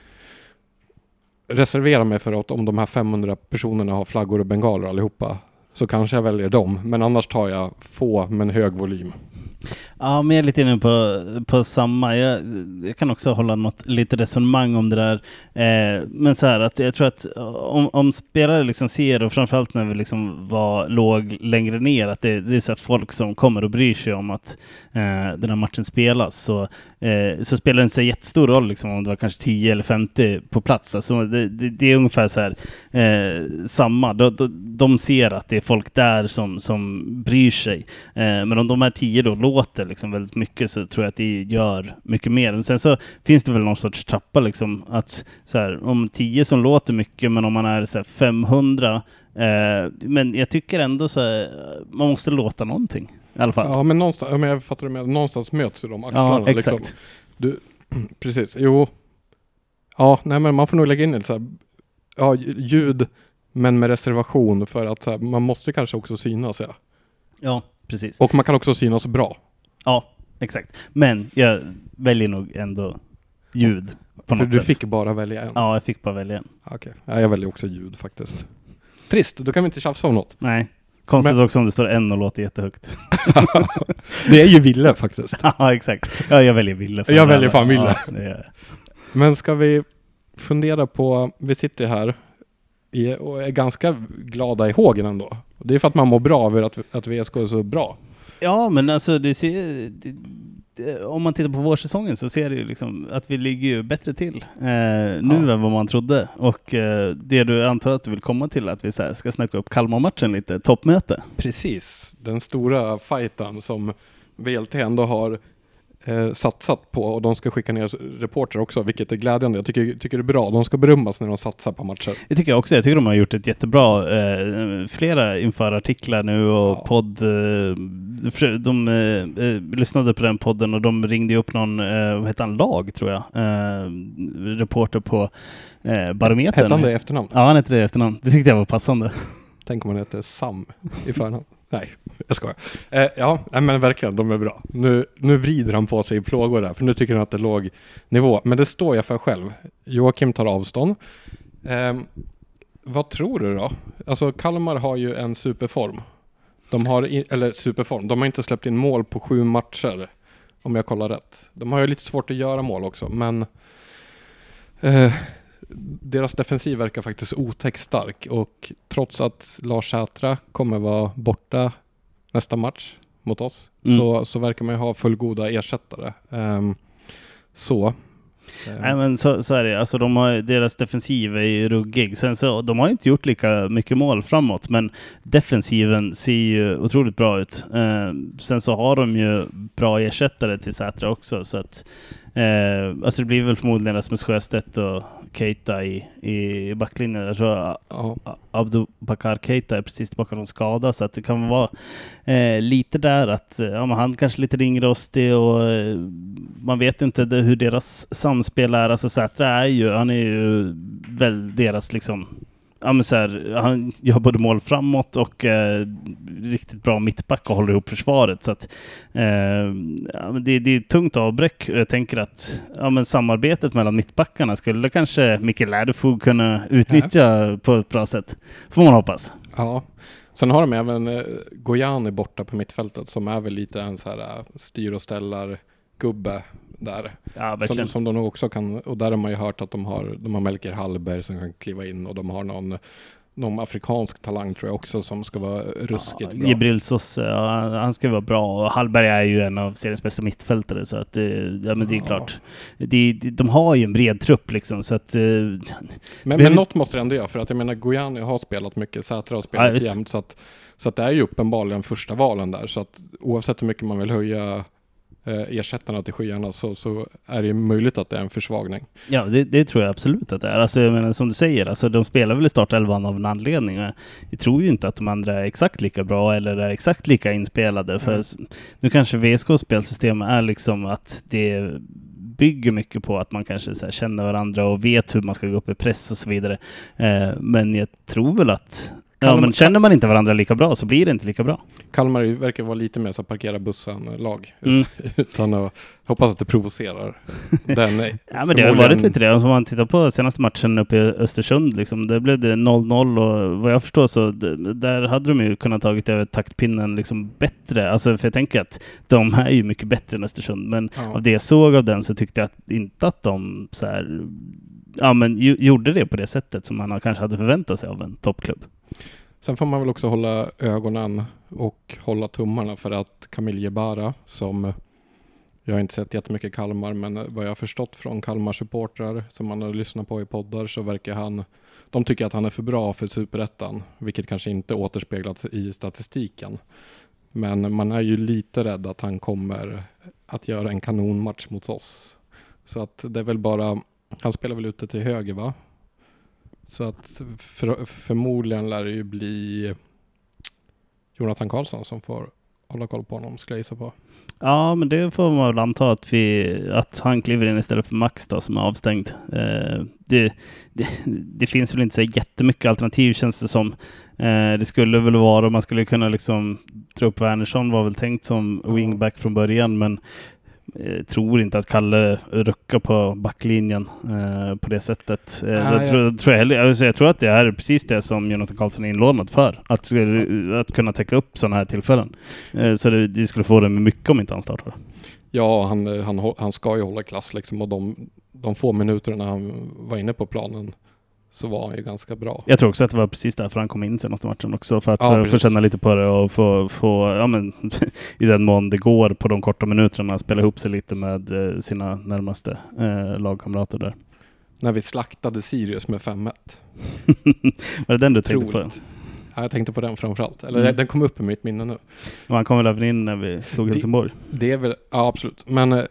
reservera mig för att om de här 500 personerna har flaggor och bengaler allihopa så kanske jag väljer dem. Men annars tar jag få men hög volym. Ja, men jag är lite inne på, på samma. Jag, jag kan också hålla något, lite resonemang om det där. Eh, men så här, att jag tror att om, om spelare liksom ser, och framförallt när vi liksom var, låg längre ner, att det, det är så här folk som kommer och bryr sig om att eh, den här matchen spelas, så, eh, så spelar det inte så jättestor roll liksom, om det var kanske 10 eller 50 på plats. Alltså, det, det, det är ungefär så här, eh, samma. De, de, de ser att det är folk där som, som bryr sig. Eh, men om de här 10 då låter liksom väldigt mycket så tror jag att det gör mycket mer. Men sen så finns det väl någon sorts trappa liksom att så här, om 10 som låter mycket men om man är så här 500 eh, men jag tycker ändå så här, man måste låta någonting i alla fall. Ja men någonstans, ja, men jag fattar det med, någonstans möts ju de axlarna. Ja, exakt. Liksom. Du, <clears throat> precis, jo. Ja, nej men man får nog lägga in det så här, ja, ljud men med reservation för att här, man måste kanske också synas ja. Ja, precis. Och man kan också synas bra. Ja, exakt. Men jag väljer nog ändå ljud på För något du sätt. fick bara välja en. Ja, jag fick bara välja en. Okej, ja, jag väljer också ljud faktiskt. Trist, då kan vi inte tjafsa om något. Nej. Konstigt Men- också om det står en och låter jättehögt. <laughs> det är ju Ville faktiskt. <laughs> ja, exakt. Ja, jag väljer Ville. Jag väljer fan Ville. Ja. Men ska vi fundera på, vi sitter här och är ganska glada i hågen ändå. Det är för att man mår bra över att, att VSK är så bra. Ja, men alltså det ser, det, det, om man tittar på vårsäsongen så ser det ju liksom att vi ligger ju bättre till eh, nu Ja. än vad man trodde. Och eh, det du antar att du vill komma till att vi så ska snacka upp Kalmar-matchen lite, toppmöte. Precis, den stora fighten som VLT ändå har eh, satsat på och de ska skicka ner reporter också, vilket är glädjande. Jag tycker, tycker det är bra. De ska berömmas när de satsar på matcher. Det tycker jag också. Jag tycker de har gjort ett jättebra, eh, flera inför artiklar nu och Ja. podd. Eh, de eh, eh, lyssnade på den podden och de ringde upp någon, eh, vad heter han, lag tror jag, eh, reporter på eh, Barometern. Hette han det i efternamn? Ja, han hette det i efternamn. Det tyckte jag var passande. Tänk om han heter Sam i förnamn. Nej, jag skojar. Eh, ja, nej, men verkligen, de är bra. Nu, nu vrider han på sig i plågor där, för nu tycker han att det är låg nivå. Men det står jag för själv. Joakim tar avstånd. Eh, vad tror du då? Alltså Kalmar har ju en superform. De har, in, eller superform, de har inte släppt in mål på sju matcher. Om jag kollar rätt. De har ju lite svårt att göra mål också, men eh, deras defensiv verkar faktiskt otäckt stark och trots att Lars Sätra kommer vara borta nästa match, mot oss Mm. så, så verkar man ju ha fullgoda ersättare. Ehm, så. Eh, Nej men så, så är det. Alltså de har, deras defensiv är ju ruggig. Sen så, de har inte gjort lika mycket mål framåt, men defensiven ser ju otroligt bra ut. Eh, sen så har de ju bra ersättare till Sätra också. Så att, eh, alltså det blir väl förmodligen Rasmus Sjöstedt och Keita i, i backlinjen. Jag tror ja. Abdubakar Keita är precis tillbaka från skada så att det kan vara eh, lite där att eh, ja, men han kanske lite ringrostig och eh, man vet inte det, hur deras samspel är. Alltså Sätra är ju, han är ju väl deras liksom Ja, men så här, han gör både mål framåt och eh, riktigt bra mittback och håller ihop försvaret. Så att, eh, ja, det, det är ett tungt avbräck. Jag tänker att ja, men samarbetet mellan mittbackarna skulle kanske Mikael Läderfog kunna utnyttja på ett bra sätt. Får man hoppas. ja. Sen har de även eh, Gojani borta på mittfältet som är väl lite en så här eh, styr och ställar gubbe där. Ja, Som, som de också kan, och där har man ju hört att de har, de har Melker Hallberg som kan kliva in och de har någon, någon afrikansk talang tror jag också som ska vara ruskigt Ja, bra. Jibril Sosse, ja, han- ska vara bra. Och Hallberg är ju en av seriens bästa mittfältare. Så att, eh, ja, men det är Ja. klart. Det, de har ju en bred trupp liksom. Så att, eh, Men, men något måste det ändå göra för att jag menar Gojani har spelat mycket, Sätra har Ja, spelat visst. jämt så att, så att det är ju uppenbarligen första valen där så att oavsett hur mycket man vill höja ersättarna till skyarna så, så är det möjligt att det är en försvagning. Ja, det, det tror jag absolut att det är. Alltså, jag menar, som du säger, alltså, de spelar väl i startelvan av en anledning. Jag tror ju inte att de andra är exakt lika bra eller är exakt lika inspelade. För Mm. nu kanske VSKs spelsystem är liksom att det bygger mycket på att man kanske så här, känner varandra och vet hur man ska gå upp i press och så vidare. Eh, men jag tror väl att Ja, Kalmar- men känner man inte varandra lika bra så blir det inte lika bra. Kalmar verkar vara lite mer så här parkera bussen-lag. Mm. <laughs> Utan att hoppas att det provocerar <laughs> den. Ja, men det har varit lite det. Om man tittar på senaste matchen uppe i Östersund, liksom, där blev det 0-0 och vad jag förstår så där hade de ju kunnat tagit över taktpinnen liksom bättre. Alltså, för jag tänker att de är ju mycket bättre än Östersund, men Ja. av det jag såg av den så tyckte jag att, inte att de så här, ja, men gjorde det på det sättet som man kanske hade förväntat sig av en toppklubb. Sen får man väl också hålla ögonen och hålla tummarna för att Camille Jebara som jag har inte sett jättemycket Kalmar men vad jag har förstått från Kalmar supportrar som man har lyssnat på i poddar så verkar han de tycker att han är för bra för superettan vilket kanske inte återspeglat i statistiken. Men man är ju lite rädd att han kommer att göra en kanonmatch mot oss. Så att det är väl bara, han spelar väl ute till höger va? Så att för, förmodligen lär det ju bli Jonathan Karlsson som får hålla koll på honom, skulle jag gissa på. Ja, men det får man väl anta att, vi, att han kliver in istället för Max då, som är avstängd. Eh, det, det, det finns väl inte så jättemycket alternativ känns det som. Eh, det skulle väl vara om man skulle kunna liksom dra upp Wernersson var väl tänkt som wingback från början, men tror inte att Kalle ruckar på backlinjen eh, på det sättet. Eh, Nej, jag, jag- tror, tror jag, heller- alltså, jag tror att det är precis det som Jonathan Karlsson är inlånad för. Att, att kunna täcka upp sådana här tillfällen. Eh, Så det, det skulle få det med mycket om inte han startar. Ja, han, han, hå- han ska ju hålla klass liksom och de, de få minuterna han var inne på planen så var han ju ganska bra. Jag tror också att det var precis därför han kom in senaste matchen också. För att Ja, få känna lite på det och få, få ja, men, <laughs> i den mån det går på de korta minuterna spela ihop sig lite med eh, sina närmaste eh, lagkamrater där. När vi slaktade Sirius med 5-1. <laughs> var det den du tänkte på? Ja, jag tänkte på den framförallt. Eller Mm. den kom upp i mitt minne nu. Och han kom väl även in när vi slog Det- Helsingborg. Det är väl, ja absolut. Men eh,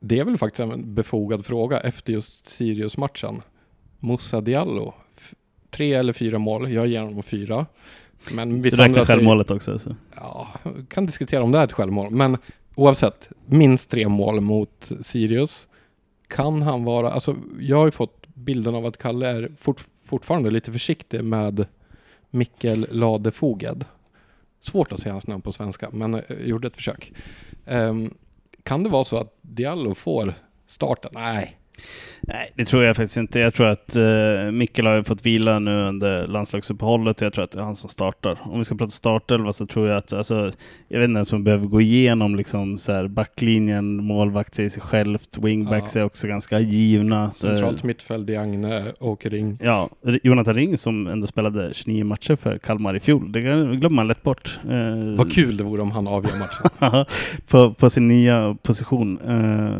det är väl faktiskt en befogad fråga efter just Sirius-matchen. Moussa Diallo, tre eller fyra mål. Jag ger honom fyra. Men Du räknar självmålet också. Så. ja, kan diskutera om det är ett självmål. Men oavsett, minst tre mål mot Sirius. Kan han vara, alltså jag har ju fått bilden av att Kalle är fort, fortfarande lite försiktig med Mikkel Ladefoged. Svårt att säga hans namn på svenska, men eh, jag gjorde ett försök. Ehm, kan det vara så att Diallo får starten? Nej, Nej, det tror jag faktiskt inte. Jag tror att uh, Mikkel har fått vila nu under landslagsuppehållet. Jag tror att det är han som startar. Om vi ska prata startelva så tror jag att, alltså, jag vet inte ens om vi behöver gå igenom liksom, så här, backlinjen, målvakt säger sig självt, wingbacks Ja. är också ganska givna. Centralt mittfält, Diagne, Åke Ring. Ja, Jonathan Ring som ändå spelade 29 matcher för Kalmar i fjol, det glömmer man lätt bort. Eh, Vad kul det vore om han avgör matchen. <laughs> på, på sin nya position. Eh,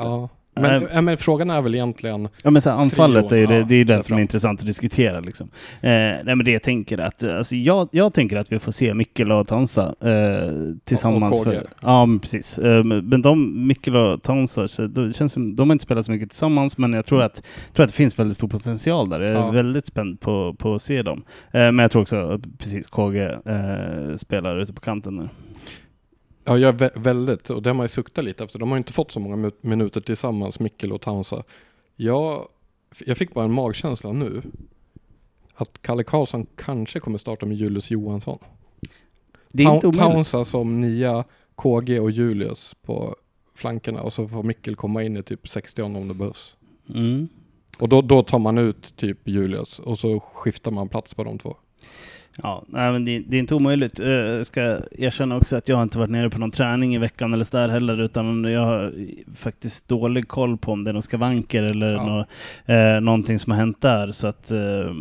Ja. Men, ja, men frågan är väl egentligen, Ja men så här, anfallet är ju det, ja, det, är det är som är intressant att diskutera. Liksom. Eh, nej men det jag tänker att, alltså, jag, jag tänker att vi får se Mikkel och Tansa eh, tillsammans. Och- och för, ja men precis. Eh, men de, Mikkel och Tansa, så det känns som, de har inte spelat så mycket tillsammans men jag tror att, tror att det finns väldigt stor potential där. Jag är Ja. väldigt spänd på, på att se dem. Eh, men jag tror också precis KG eh, spelar ute på kanten nu. Ja jag är vä- väldigt, och det har man ju suktat lite efter, de har ju inte fått så många minuter tillsammans, Mikkel och Taunsa. Jag, jag fick bara en magkänsla nu, att Kalle Karlsson kanske kommer starta med Julius Johansson. Det är Tau- inte. Taunsa som nia, KG och Julius på flankerna och så får Mikkel komma in i typ 60 om det behövs. Mm. Och då, då tar man ut typ Julius och så skiftar man plats på de två. Ja, nej, men det, det är inte omöjligt. Eh, Jag ska erkänna också att jag inte varit nere på någon träning i veckan eller sådär heller, utan jag har faktiskt dålig koll på om det är några skavanker eller Ja. nå, eh, någonting som har hänt där. Så att, eh,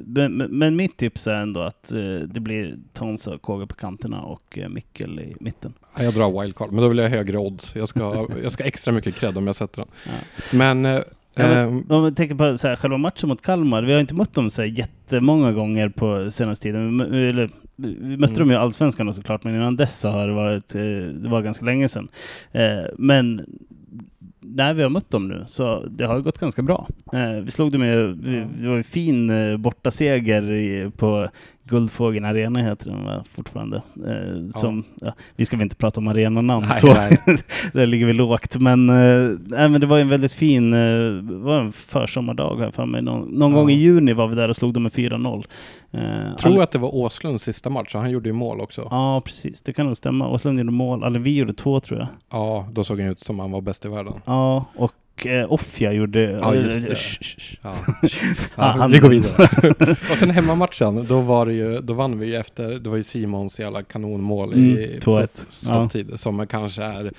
det, men, men- mitt tips är ändå att eh, det blir Tons och KG på kanterna och eh, Mikkel i mitten. Ja, Jag drar wildcard, men då vill jag högre odds. Jag ska, jag ska extra mycket cred om jag sätter den. Ja. Men, eh, Ja, men, ehm, om vi tänker på så här, själva matchen mot Kalmar, vi har inte mött dem så här jättemånga gånger på senaste tiden. Vi, eller, vi mötte Mm. dem ju Allsvenskan såklart, men innan dess så har det varit, eh, det var ganska länge sedan. Eh, men när vi har mött dem nu så det har ju gått ganska bra. Eh, vi slog dem med, vi, det var ju fin eh, bortaseger på Guldfågeln Arena heter den fortfarande. Eh, som, ja, vi ska väl inte prata om arenanamn Nej, så. nej. <laughs> Där ligger vi lågt. Men, eh, nej, men det var en väldigt fin eh, var en försommardag här för mig. Någon, någon Ja. gång i juni var vi där och slog dem med 4-0. Eh, tror all- att det var Åslunds sista match, så han gjorde ju mål också. Ja, precis. Det kan nog stämma. Åslund gjorde mål. Eller vi gjorde två tror jag. Ja, då såg han ut som han var bäst i världen. Ja, och eh, Offia gjorde... Ja, just det. sh- sh- sh. Ja. Ja, han- vi går vidare. <laughs> och sen hemmamatchen, då, var det ju, då vann vi ju efter, det var ju Simons jävla kanonmål i Mm, 2-1. stopptid, som kanske är,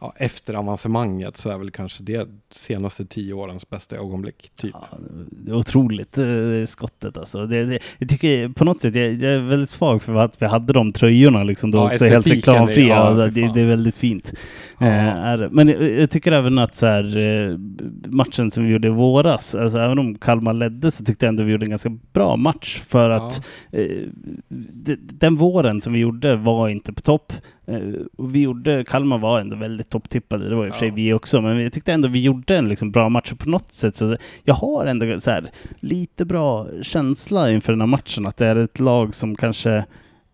ja, efter avancemanget så är väl kanske det senaste tio årens bästa ögonblick, typ. Ja, det är otroligt eh, skottet alltså. Det, det, jag tycker på något sätt, jag, jag är väldigt svag för att vi hade de tröjorna liksom då Ja, också helt är- reklamfria. ja, Ja, det, det är väldigt fint. Eh, är, men jag, jag tycker även att så här, eh, matchen som vi gjorde i våras, alltså även om Kalmar ledde så tyckte jag ändå vi gjorde en ganska bra match för att eh, den våren som vi gjorde var inte på topp. Och vi gjorde, Kalmar var ändå väldigt topptippade, det var i och för sig Ja. vi också, men jag tyckte ändå vi gjorde en liksom bra match på något sätt så jag har ändå så här, lite bra känsla inför den här matchen, att det är ett lag som kanske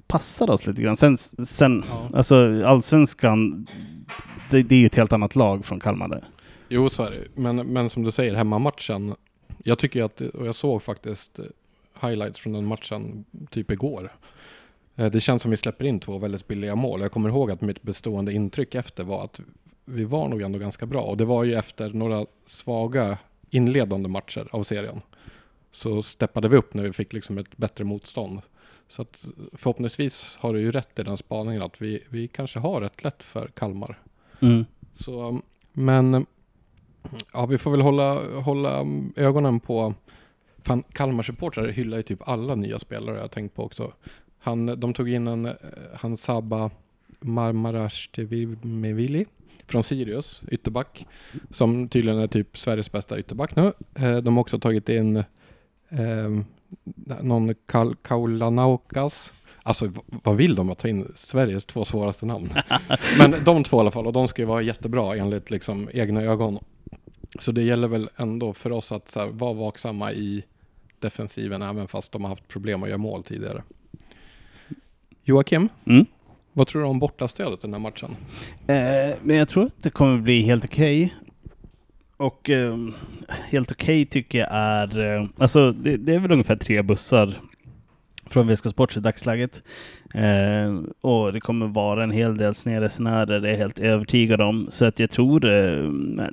passar oss lite grann. Sen, sen Ja. alltså allsvenskan, det, det är ju ett helt annat lag från Kalmar där. Jo, så är det men, men som du säger, hemmamatchen. Jag tycker att, och jag såg faktiskt eh, highlights från den matchen typ igår. Eh, det känns som vi släpper in två väldigt billiga mål. Jag kommer ihåg att mitt bestående intryck efter var att vi var nog ändå ganska bra. Och det var ju efter några svaga inledande matcher av serien. Så steppade vi upp när vi fick liksom ett bättre motstånd. Så att eh, förhoppningsvis har du ju rätt i den spaningen att vi, vi kanske har rätt lätt för Kalmar. Mm. Så, men ja, vi får väl hålla, hålla ögonen på Fan, Kalmar-supportrar hyllar ju typ alla nya spelare jag tänkt på också. Han, de tog in en, eh, han Sabba Marmarashvili från Sirius, ytterback, som tydligen är typ Sveriges bästa ytterback nu. Eh, de har också tagit in eh, någon Kal Kaulanaukas. Alltså vad vill de att ta in Sveriges två svåraste namn? <laughs> Men de två i alla fall, och de ska ju vara jättebra enligt liksom egna ögon. Så det gäller väl ändå för oss att så här, vara vaksamma i defensiven även fast de har haft problem att göra mål tidigare. Joakim, Mm. vad tror du om bortastödet den här matchen? Eh, men jag tror att det kommer bli helt okej. Och eh, helt okej tycker jag är... Eh, alltså det, det är väl ungefär tre bussar från VSK Sports i dagsläget. Eh, och det kommer vara en hel del snedresenärer, det är jag helt övertygad om. Så att jag tror eh,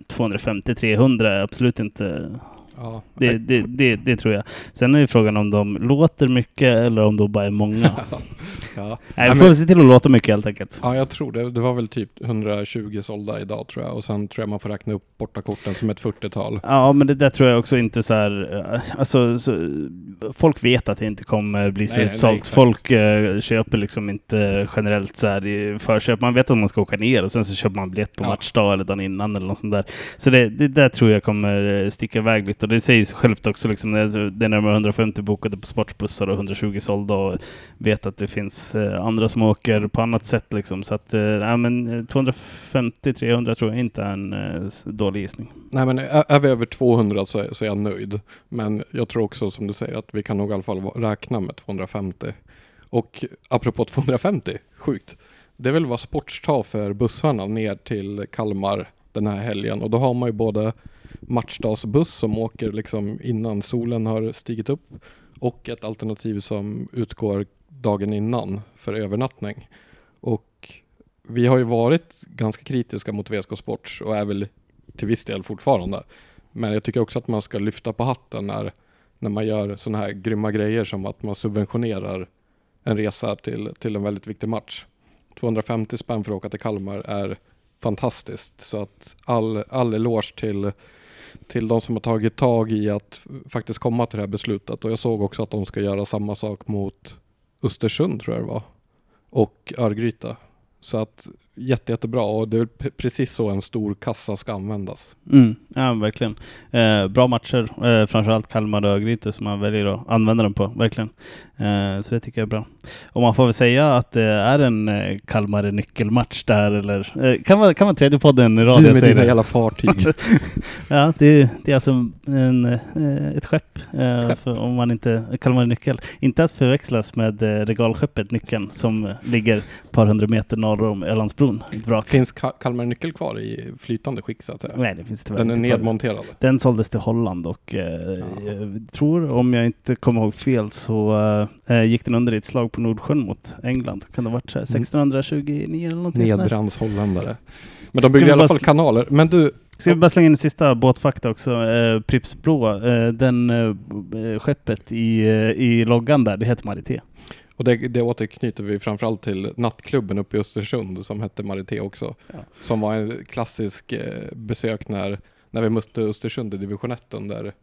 250-300 är absolut inte Ja, det, det, det, det tror jag. Sen är ju frågan om de låter mycket eller om de bara är många. <laughs> ja. Nej, vi får men- se till att låta mycket helt enkelt. Ja, jag tror det. Det var väl typ 120 sålda idag tror jag. Och sen tror jag man får räkna upp bortakorten som ett 40-tal. Ja, men det där tror jag också inte så här... eh, Alltså, så, folk vet att det inte kommer bli slutsålt. folk eh, köper liksom inte generellt så här i förköp. Man vet att man ska åka ner och sen så köper man biljett på Ja. matchdag eller dagen innan eller något sånt där. Så det, det där tror jag kommer eh, sticka iväg lite. Det säger sig självt också. Liksom, det är närmare 150 bokade på sportbussar och 120 sålda. Och vet att det finns eh, andra som åker på annat sätt. Liksom. Så att, eh, men eh, 250-300 tror jag inte är en eh, dålig gissning. Nej men är vi över 200 så är, så är jag nöjd. Men jag tror också som du säger att vi kan nog i alla fall räkna med 250. Och apropå 250, sjukt. Det vill vara sportstag för bussarna ner till Kalmar den här helgen. Och då har man ju både matchdagsbuss som åker liksom innan solen har stigit upp och ett alternativ som utgår dagen innan för övernattning. Och vi har ju varit ganska kritiska mot VSK Sports och är väl till viss del fortfarande. Men jag tycker också att man ska lyfta på hatten när, när man gör sådana här grymma grejer som att man subventionerar en resa till, till en väldigt viktig match. 250 spänn för att åka till Kalmar är fantastiskt. Så att all, all eloge till, till de som har tagit tag i att faktiskt komma till det här beslutet. Och jag såg också att de ska göra samma sak mot Östersund tror jag det var. Och Örgryte. Så att jätte, jättebra och det är precis så en stor kassa ska användas. Mm, ja, verkligen. Eh, bra matcher, eh, framförallt Kalmar och Örgryte som man väljer att använda dem på, verkligen. Eh, så det tycker jag är bra. Och man får väl säga att det är en eh, Kalmar nyckelmatch där, eller eh, kan vara, kan vara tredje podden i rad du jag med säger det. jävla fartyg. <laughs> Ja, det, det är alltså en, eh, ett skepp, eh, Skepp. För om man inte, Kalmar nyckel. Inte att förväxlas med eh, regalskeppet Nyckeln som ligger ett par hundra meter norr om Ett vrak. Finns Ka- Kalmar Nyckel kvar i flytande skick så att säga? Nej, det finns tyvärr Den är nedmonterad. Den såldes till Holland och eh, jag tror, om jag inte kommer ihåg fel, så eh, gick den under i ett slag på Nordsjön mot England. Kan det ha varit så här Mm. 1629 eller någonting sånt där? Nedrans holländare. Men de byggde i alla fall kanaler. Men du, Ska vi bara slänga in en sista båtfakta också? Eh, Pripps Blå, eh, den eh, skeppet i, eh, i loggan där, det heter Marité. Och det, det återknyter vi framförallt till nattklubben uppe i Östersund som hette Marité också. Ja. Som var en klassisk eh, besök när, när vi mötte Östersund i division 1 under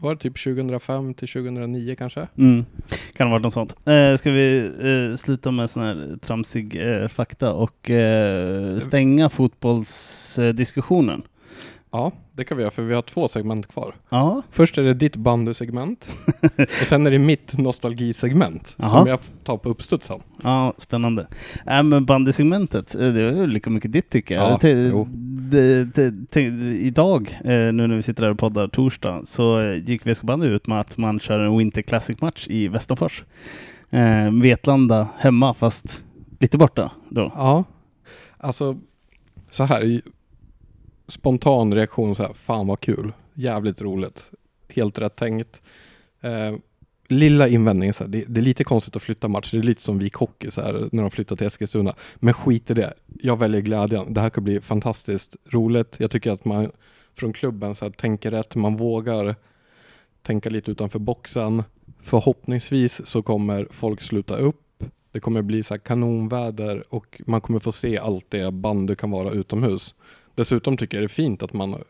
var det typ 2005 till 2009 kanske? Mm. Kan ha varit något sånt. Eh, ska vi eh, sluta med sån här tramsig eh, fakta och eh, stänga fotbollsdiskussionen? Ja, det kan vi göra för vi har två segment kvar. Ja, Först är det ditt bandysegment <laughs> och sen är det mitt nostalgisegment Jaha. som jag tar på uppstudsen. Ja, spännande. Äh, men bandysegmentet, eh, det är lika mycket ditt tycker jag. Ja, det, det, te- idag, eh, nu när vi sitter här och poddar torsdag, så eh, gick VSK Bandy ut med att man kör en Winter Classic-match i Västerfors. Eh, Vetlanda hemma, fast lite borta då. Ja, alltså så här spontan reaktion så här, fan vad kul, jävligt roligt, helt rätt tänkt. Eh, lilla invändningen så här, det, det är lite konstigt att flytta match, det är lite som Vik Hockey så här när de flyttar till Eskilstuna. Men skit i det, jag väljer glädjen. Det här kan bli fantastiskt roligt. Jag tycker att man från klubben så här, tänker rätt, man vågar tänka lite utanför boxen. Förhoppningsvis så kommer folk sluta upp. Det kommer bli så här kanonväder och man kommer få se allt det bandy kan vara utomhus. Dessutom tycker jag det är fint att man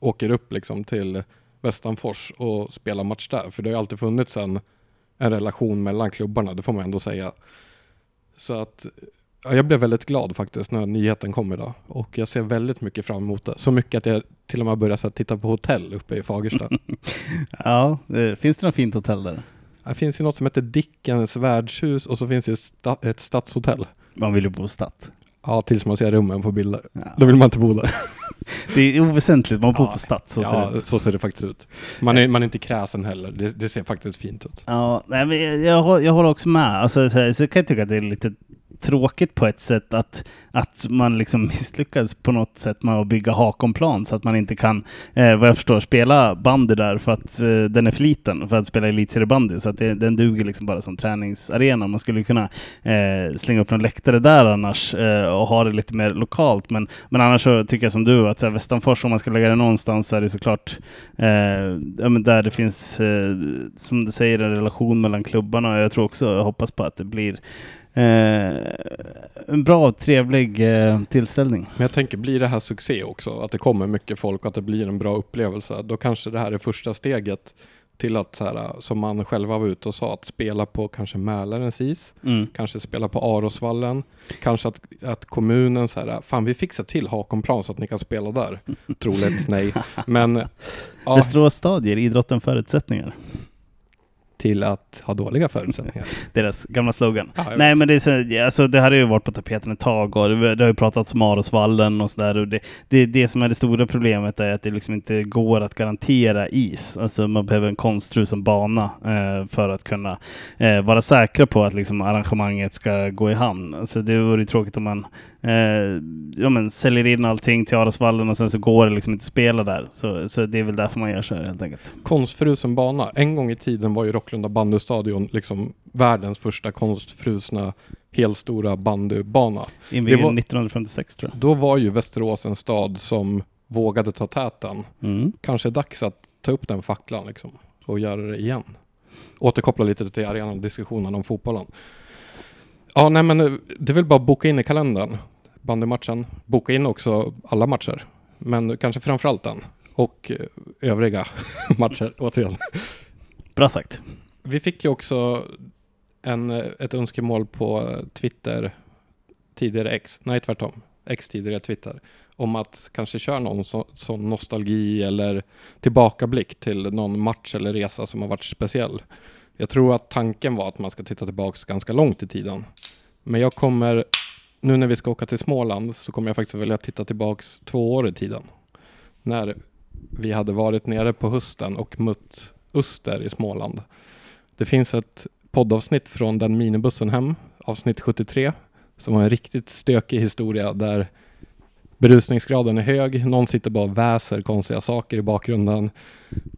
åker upp liksom till Västanfors och spelar match där. För det har ju alltid funnits en, en relation mellan klubbarna, det får man ändå säga. Så att ja, jag blev väldigt glad faktiskt när nyheten kom idag. Och jag ser väldigt mycket fram emot det. Så mycket att jag till och med börjar så titta på hotell uppe i Fagersta. <laughs> Ja, eh, finns det något fint hotell där? Det finns ju något som heter Dickens värdshus och så finns det ett stadshotell. Man vill ju bo i stadt. Ja, tills man ser rummen på bilder. Ja. Då vill man inte bo där. <laughs> Det är oväsentligt, man bor Ja, på stadt. Så ser ja, ut. så ser det faktiskt ut. Man är, man är inte kräsen heller. Det, det ser faktiskt fint ut. Ja, nej, men jag, jag, hå- jag håller också med. Alltså, så, så kan jag tycka att det är lite tråkigt på ett sätt att, att man liksom <laughs> misslyckas på något sätt med att bygga Hakonplan så att man inte kan, eh, vad jag förstår, spela bandy där för att eh, den är för liten för att spela elitseriebandy. Så att det, den duger liksom bara som träningsarena. Man skulle kunna eh, slänga upp någon läktare där annars eh, och ha det lite mer lokalt. Men, men annars så tycker jag som du att så här, Västanfors, om man ska lägga det någonstans så är det såklart eh, ja, men där det finns, eh, som du säger, en relation mellan klubbarna. Och jag tror också, jag hoppas på att det blir en bra och trevlig eh, tillställning. Men jag tänker, blir det här succé också? Att det kommer mycket folk och att det blir en bra upplevelse. Då kanske det här är första steget till att, så här, som man själva var ute och sa, att spela på kanske Mälarens is. Mm. Kanske spela på Arosvallen. Kanske att, att kommunen så här, fan vi fixar till Hakonplan så att ni kan spela där. <laughs> Troligt nej. Men <laughs> ja, Västerås stad ger idrotten förutsättningar. Till att ha dåliga förutsättningar. <laughs> Deras gamla slogan. Ja, Nej men det, är så, alltså, det här har ju varit på tapeten ett tag och det, det har ju pratats om Arosvallen och sådär. Det, det, det som är det stora problemet är att det liksom inte går att garantera is. Alltså man behöver en konstfrusen bana eh, för att kunna eh, vara säkra på att liksom, arrangemanget ska gå i hamn. Alltså, det vore tråkigt om man eh, ja, men, säljer in allting till Arosvallen och sen så går det liksom inte att spela där. Så, så det är väl därför man gör så här helt enkelt. Konstfrusen bana. En gång i tiden var ju Rocklunda bandystadion liksom världens första konstfrusna helstora bandybana. Invigd var- 1956 tror jag. Då var ju Västerås en stad som vågade ta täten. Mm. Kanske dags att ta upp den facklan liksom och göra det igen. Återkoppla lite till arenan diskussionen om fotbollen. Ja, nej men eh, det är väl bara att boka in i kalendern. Bandymatchen. Boka in också alla matcher. Men kanske framförallt den. Och eh, övriga <laughs> matcher återigen. Bra sagt. Vi fick ju också en, eh, ett önskemål på Twitter, tidigare X, nej tvärtom, X tidigare Twitter, om att kanske köra någon så, sån nostalgi eller tillbakablick till någon match eller resa som har varit speciell. Jag tror att tanken var att man ska titta tillbaka ganska långt i tiden. Men jag kommer, nu när vi ska åka till Småland, så kommer jag faktiskt vilja titta tillbaka två år i tiden. När vi hade varit nere på hösten och mött Öster i Småland. Det finns ett poddavsnitt från den minibussen hem, avsnitt 73, som var en riktigt stökig historia där berusningsgraden är hög, någon sitter bara och väser konstiga saker i bakgrunden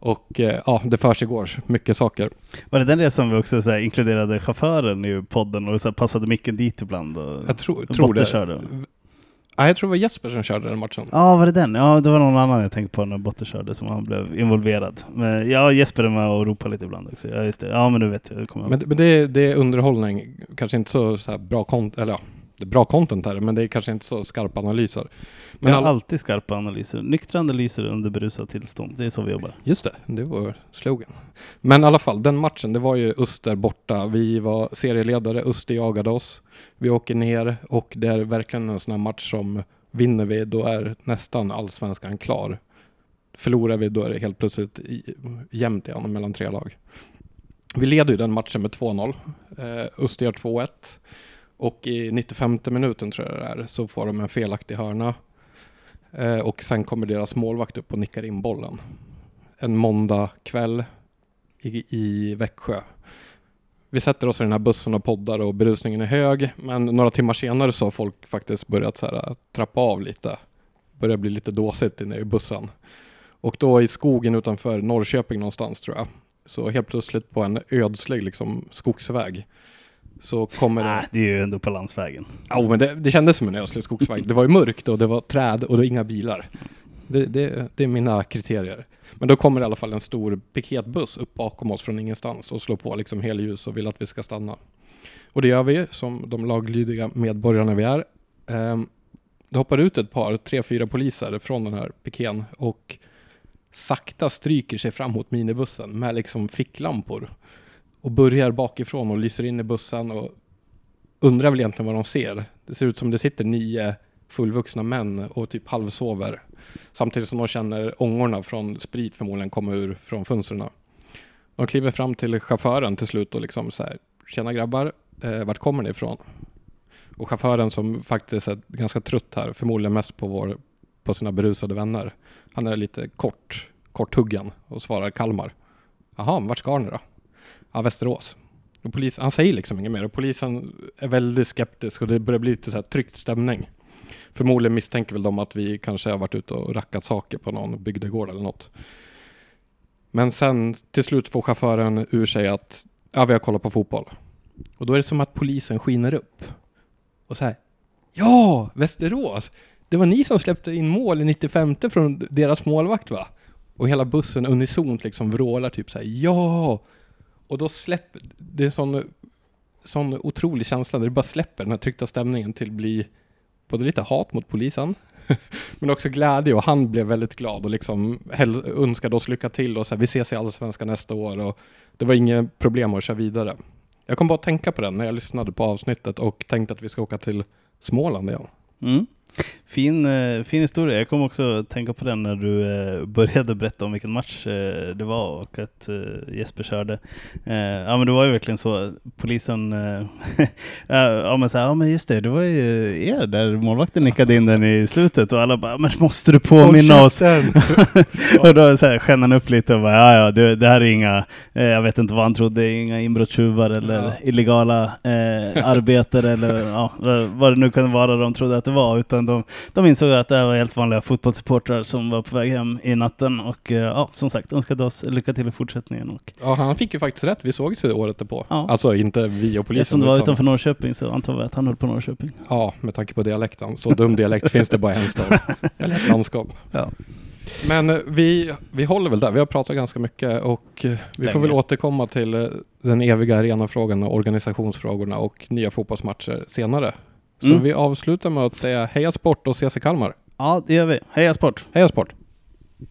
och eh, ja, det försiggår mycket saker. Var det den resan vi också så här, inkluderade chauffören i podden och så här, passade micken dit ibland? Och... Jag tror, Och tror det. körde. Nej, jag tror det var Jesper som körde den matchen. Ja, var det den? Ja, det var någon annan jag tänkte på när Botte körde som han blev involverad. Men ja, Jesper är med och ropar lite ibland också. Ja, just det. Ja, men du vet. Jag kommer Men, men det, är- det är underhållning, kanske inte så, så bra content, eller ja, det är bra content här, men det är kanske inte så skarpa analyser. Men jag har all, alltid skarpa analyser. Nyktra analyser under berusat tillstånd. Det är så vi jobbar. Just det, det var slogan. Men i alla fall, den matchen, det var ju Öster borta. Vi var serieledare, Öster jagade oss. Vi åker ner och det är verkligen en sån här match som vinner vi, då är nästan allsvenskan klar. Förlorar vi, då är det helt plötsligt jämnt igen mellan tre lag. Vi leder ju den matchen med 2-0. Eh, Öster gör 2-1. Och i 95 minuten tror jag det är, så får de en felaktig hörna. Eh, och sen kommer deras målvakt upp och nickar in bollen en måndag kväll i, i Växjö. Vi sätter oss i den här bussen och poddar och berusningen är hög, men några timmar senare så har folk faktiskt börjat så här, eh, trappa av lite. Börjar bli lite dåsigt inne i bussen. Och då i skogen utanför Norrköping någonstans tror jag, så helt plötsligt på en ödslig liksom, skogsväg så kommer det... Nej, det är ju ändå på landsvägen. Ja, men det, det kändes som en ödslig skogsväg. Det var ju mörkt och det var träd och det var inga bilar. Det, det, det är mina kriterier. Men då kommer det i alla fall en stor piketbuss upp bakom oss från ingenstans och slår på liksom helljus och vill att vi ska stanna. Och det gör vi som de laglydiga medborgarna vi är. Ehm, det hoppar ut ett par, tre, fyra poliser från den här piken och sakta stryker sig fram mot minibussen med liksom ficklampor och börjar bakifrån och lyser in i bussen och undrar väl egentligen vad de ser. Det ser ut som det sitter nio fullvuxna män och typ halvsover. Samtidigt som de känner ångorna från sprit förmodligen komma ur från fönstren. De kliver fram till chauffören till slut och liksom så här, Tjena grabbar, eh, vart kommer ni ifrån? Och chauffören som faktiskt är ganska trött här, förmodligen mest på, vår, på sina berusade vänner. Han är lite kort, korthuggen och svarar Kalmar. Jaha, vart ska ni då? Ja, Västerås. Och polis, han säger liksom inget mer och polisen är väldigt skeptisk och det börjar bli lite så här tryckt stämning. Förmodligen misstänker väl de att vi kanske har varit ute och rackat saker på någon bygdegård eller något. Men sen till slut får chauffören ur sig att ja, vi har kollat på fotboll. Och då är det som att polisen skiner upp. Och så här. Ja, Västerås! Det var ni som släppte in mål i 95 från deras målvakt va? Och hela bussen unisont liksom vrålar typ så här. Ja! Och då släpper, det är sån, sån otrolig känsla där det bara släpper den här tryckta stämningen till bli både lite hat mot polisen <laughs> men också glädje och han blev väldigt glad och liksom önskade oss lycka till och så här, vi ses i Allsvenskan nästa år och det var inget problem att köra vidare. Jag kom bara att tänka på den när jag lyssnade på avsnittet och tänkte att vi ska åka till Småland igen. Mm. Fin, eh, fin historia. Jag kom också att tänka på den när du eh, började berätta om vilken match eh, det var och att Jesper körde. Ja men det var ju verkligen så. Polisen, <laughs> ja men så här, ja men just det, det var ju er där målvakten nickade in den i slutet och alla bara, men måste du påminna oss? <laughs> och då så här, han upp lite och bara, ja ja, det, det här är inga, jag vet inte vad han trodde, inga inbrottstjuvar eller Ja. illegala eh, arbetare eller ja, vad- vad det nu kunde vara de trodde att det var, utan de, de insåg att det här var helt vanliga fotbollssupportrar som var på väg hem i natten och eh, ja, som sagt, önskade oss lycka till i fortsättningen. Och Ja, han fick ju faktiskt rätt. Vi sågs ju året därpå. Ja. Alltså inte vi och polisen. eftersom det var utan- utanför Norrköping så antar vi att han höll på Norrköping. Ja, med tanke på dialekten. Så dum dialekt finns det bara en stad. <laughs> Eller ett landskap. Ja. Men eh, vi, vi håller väl där. Vi har pratat ganska mycket och eh, vi får Länge. väl återkomma till den eviga arenafrågan och organisationsfrågorna och nya fotbollsmatcher senare. Så Mm. vi avslutar med att säga heja sport och ses i Kalmar. ja, det gör vi. Heja sport! Heja sport!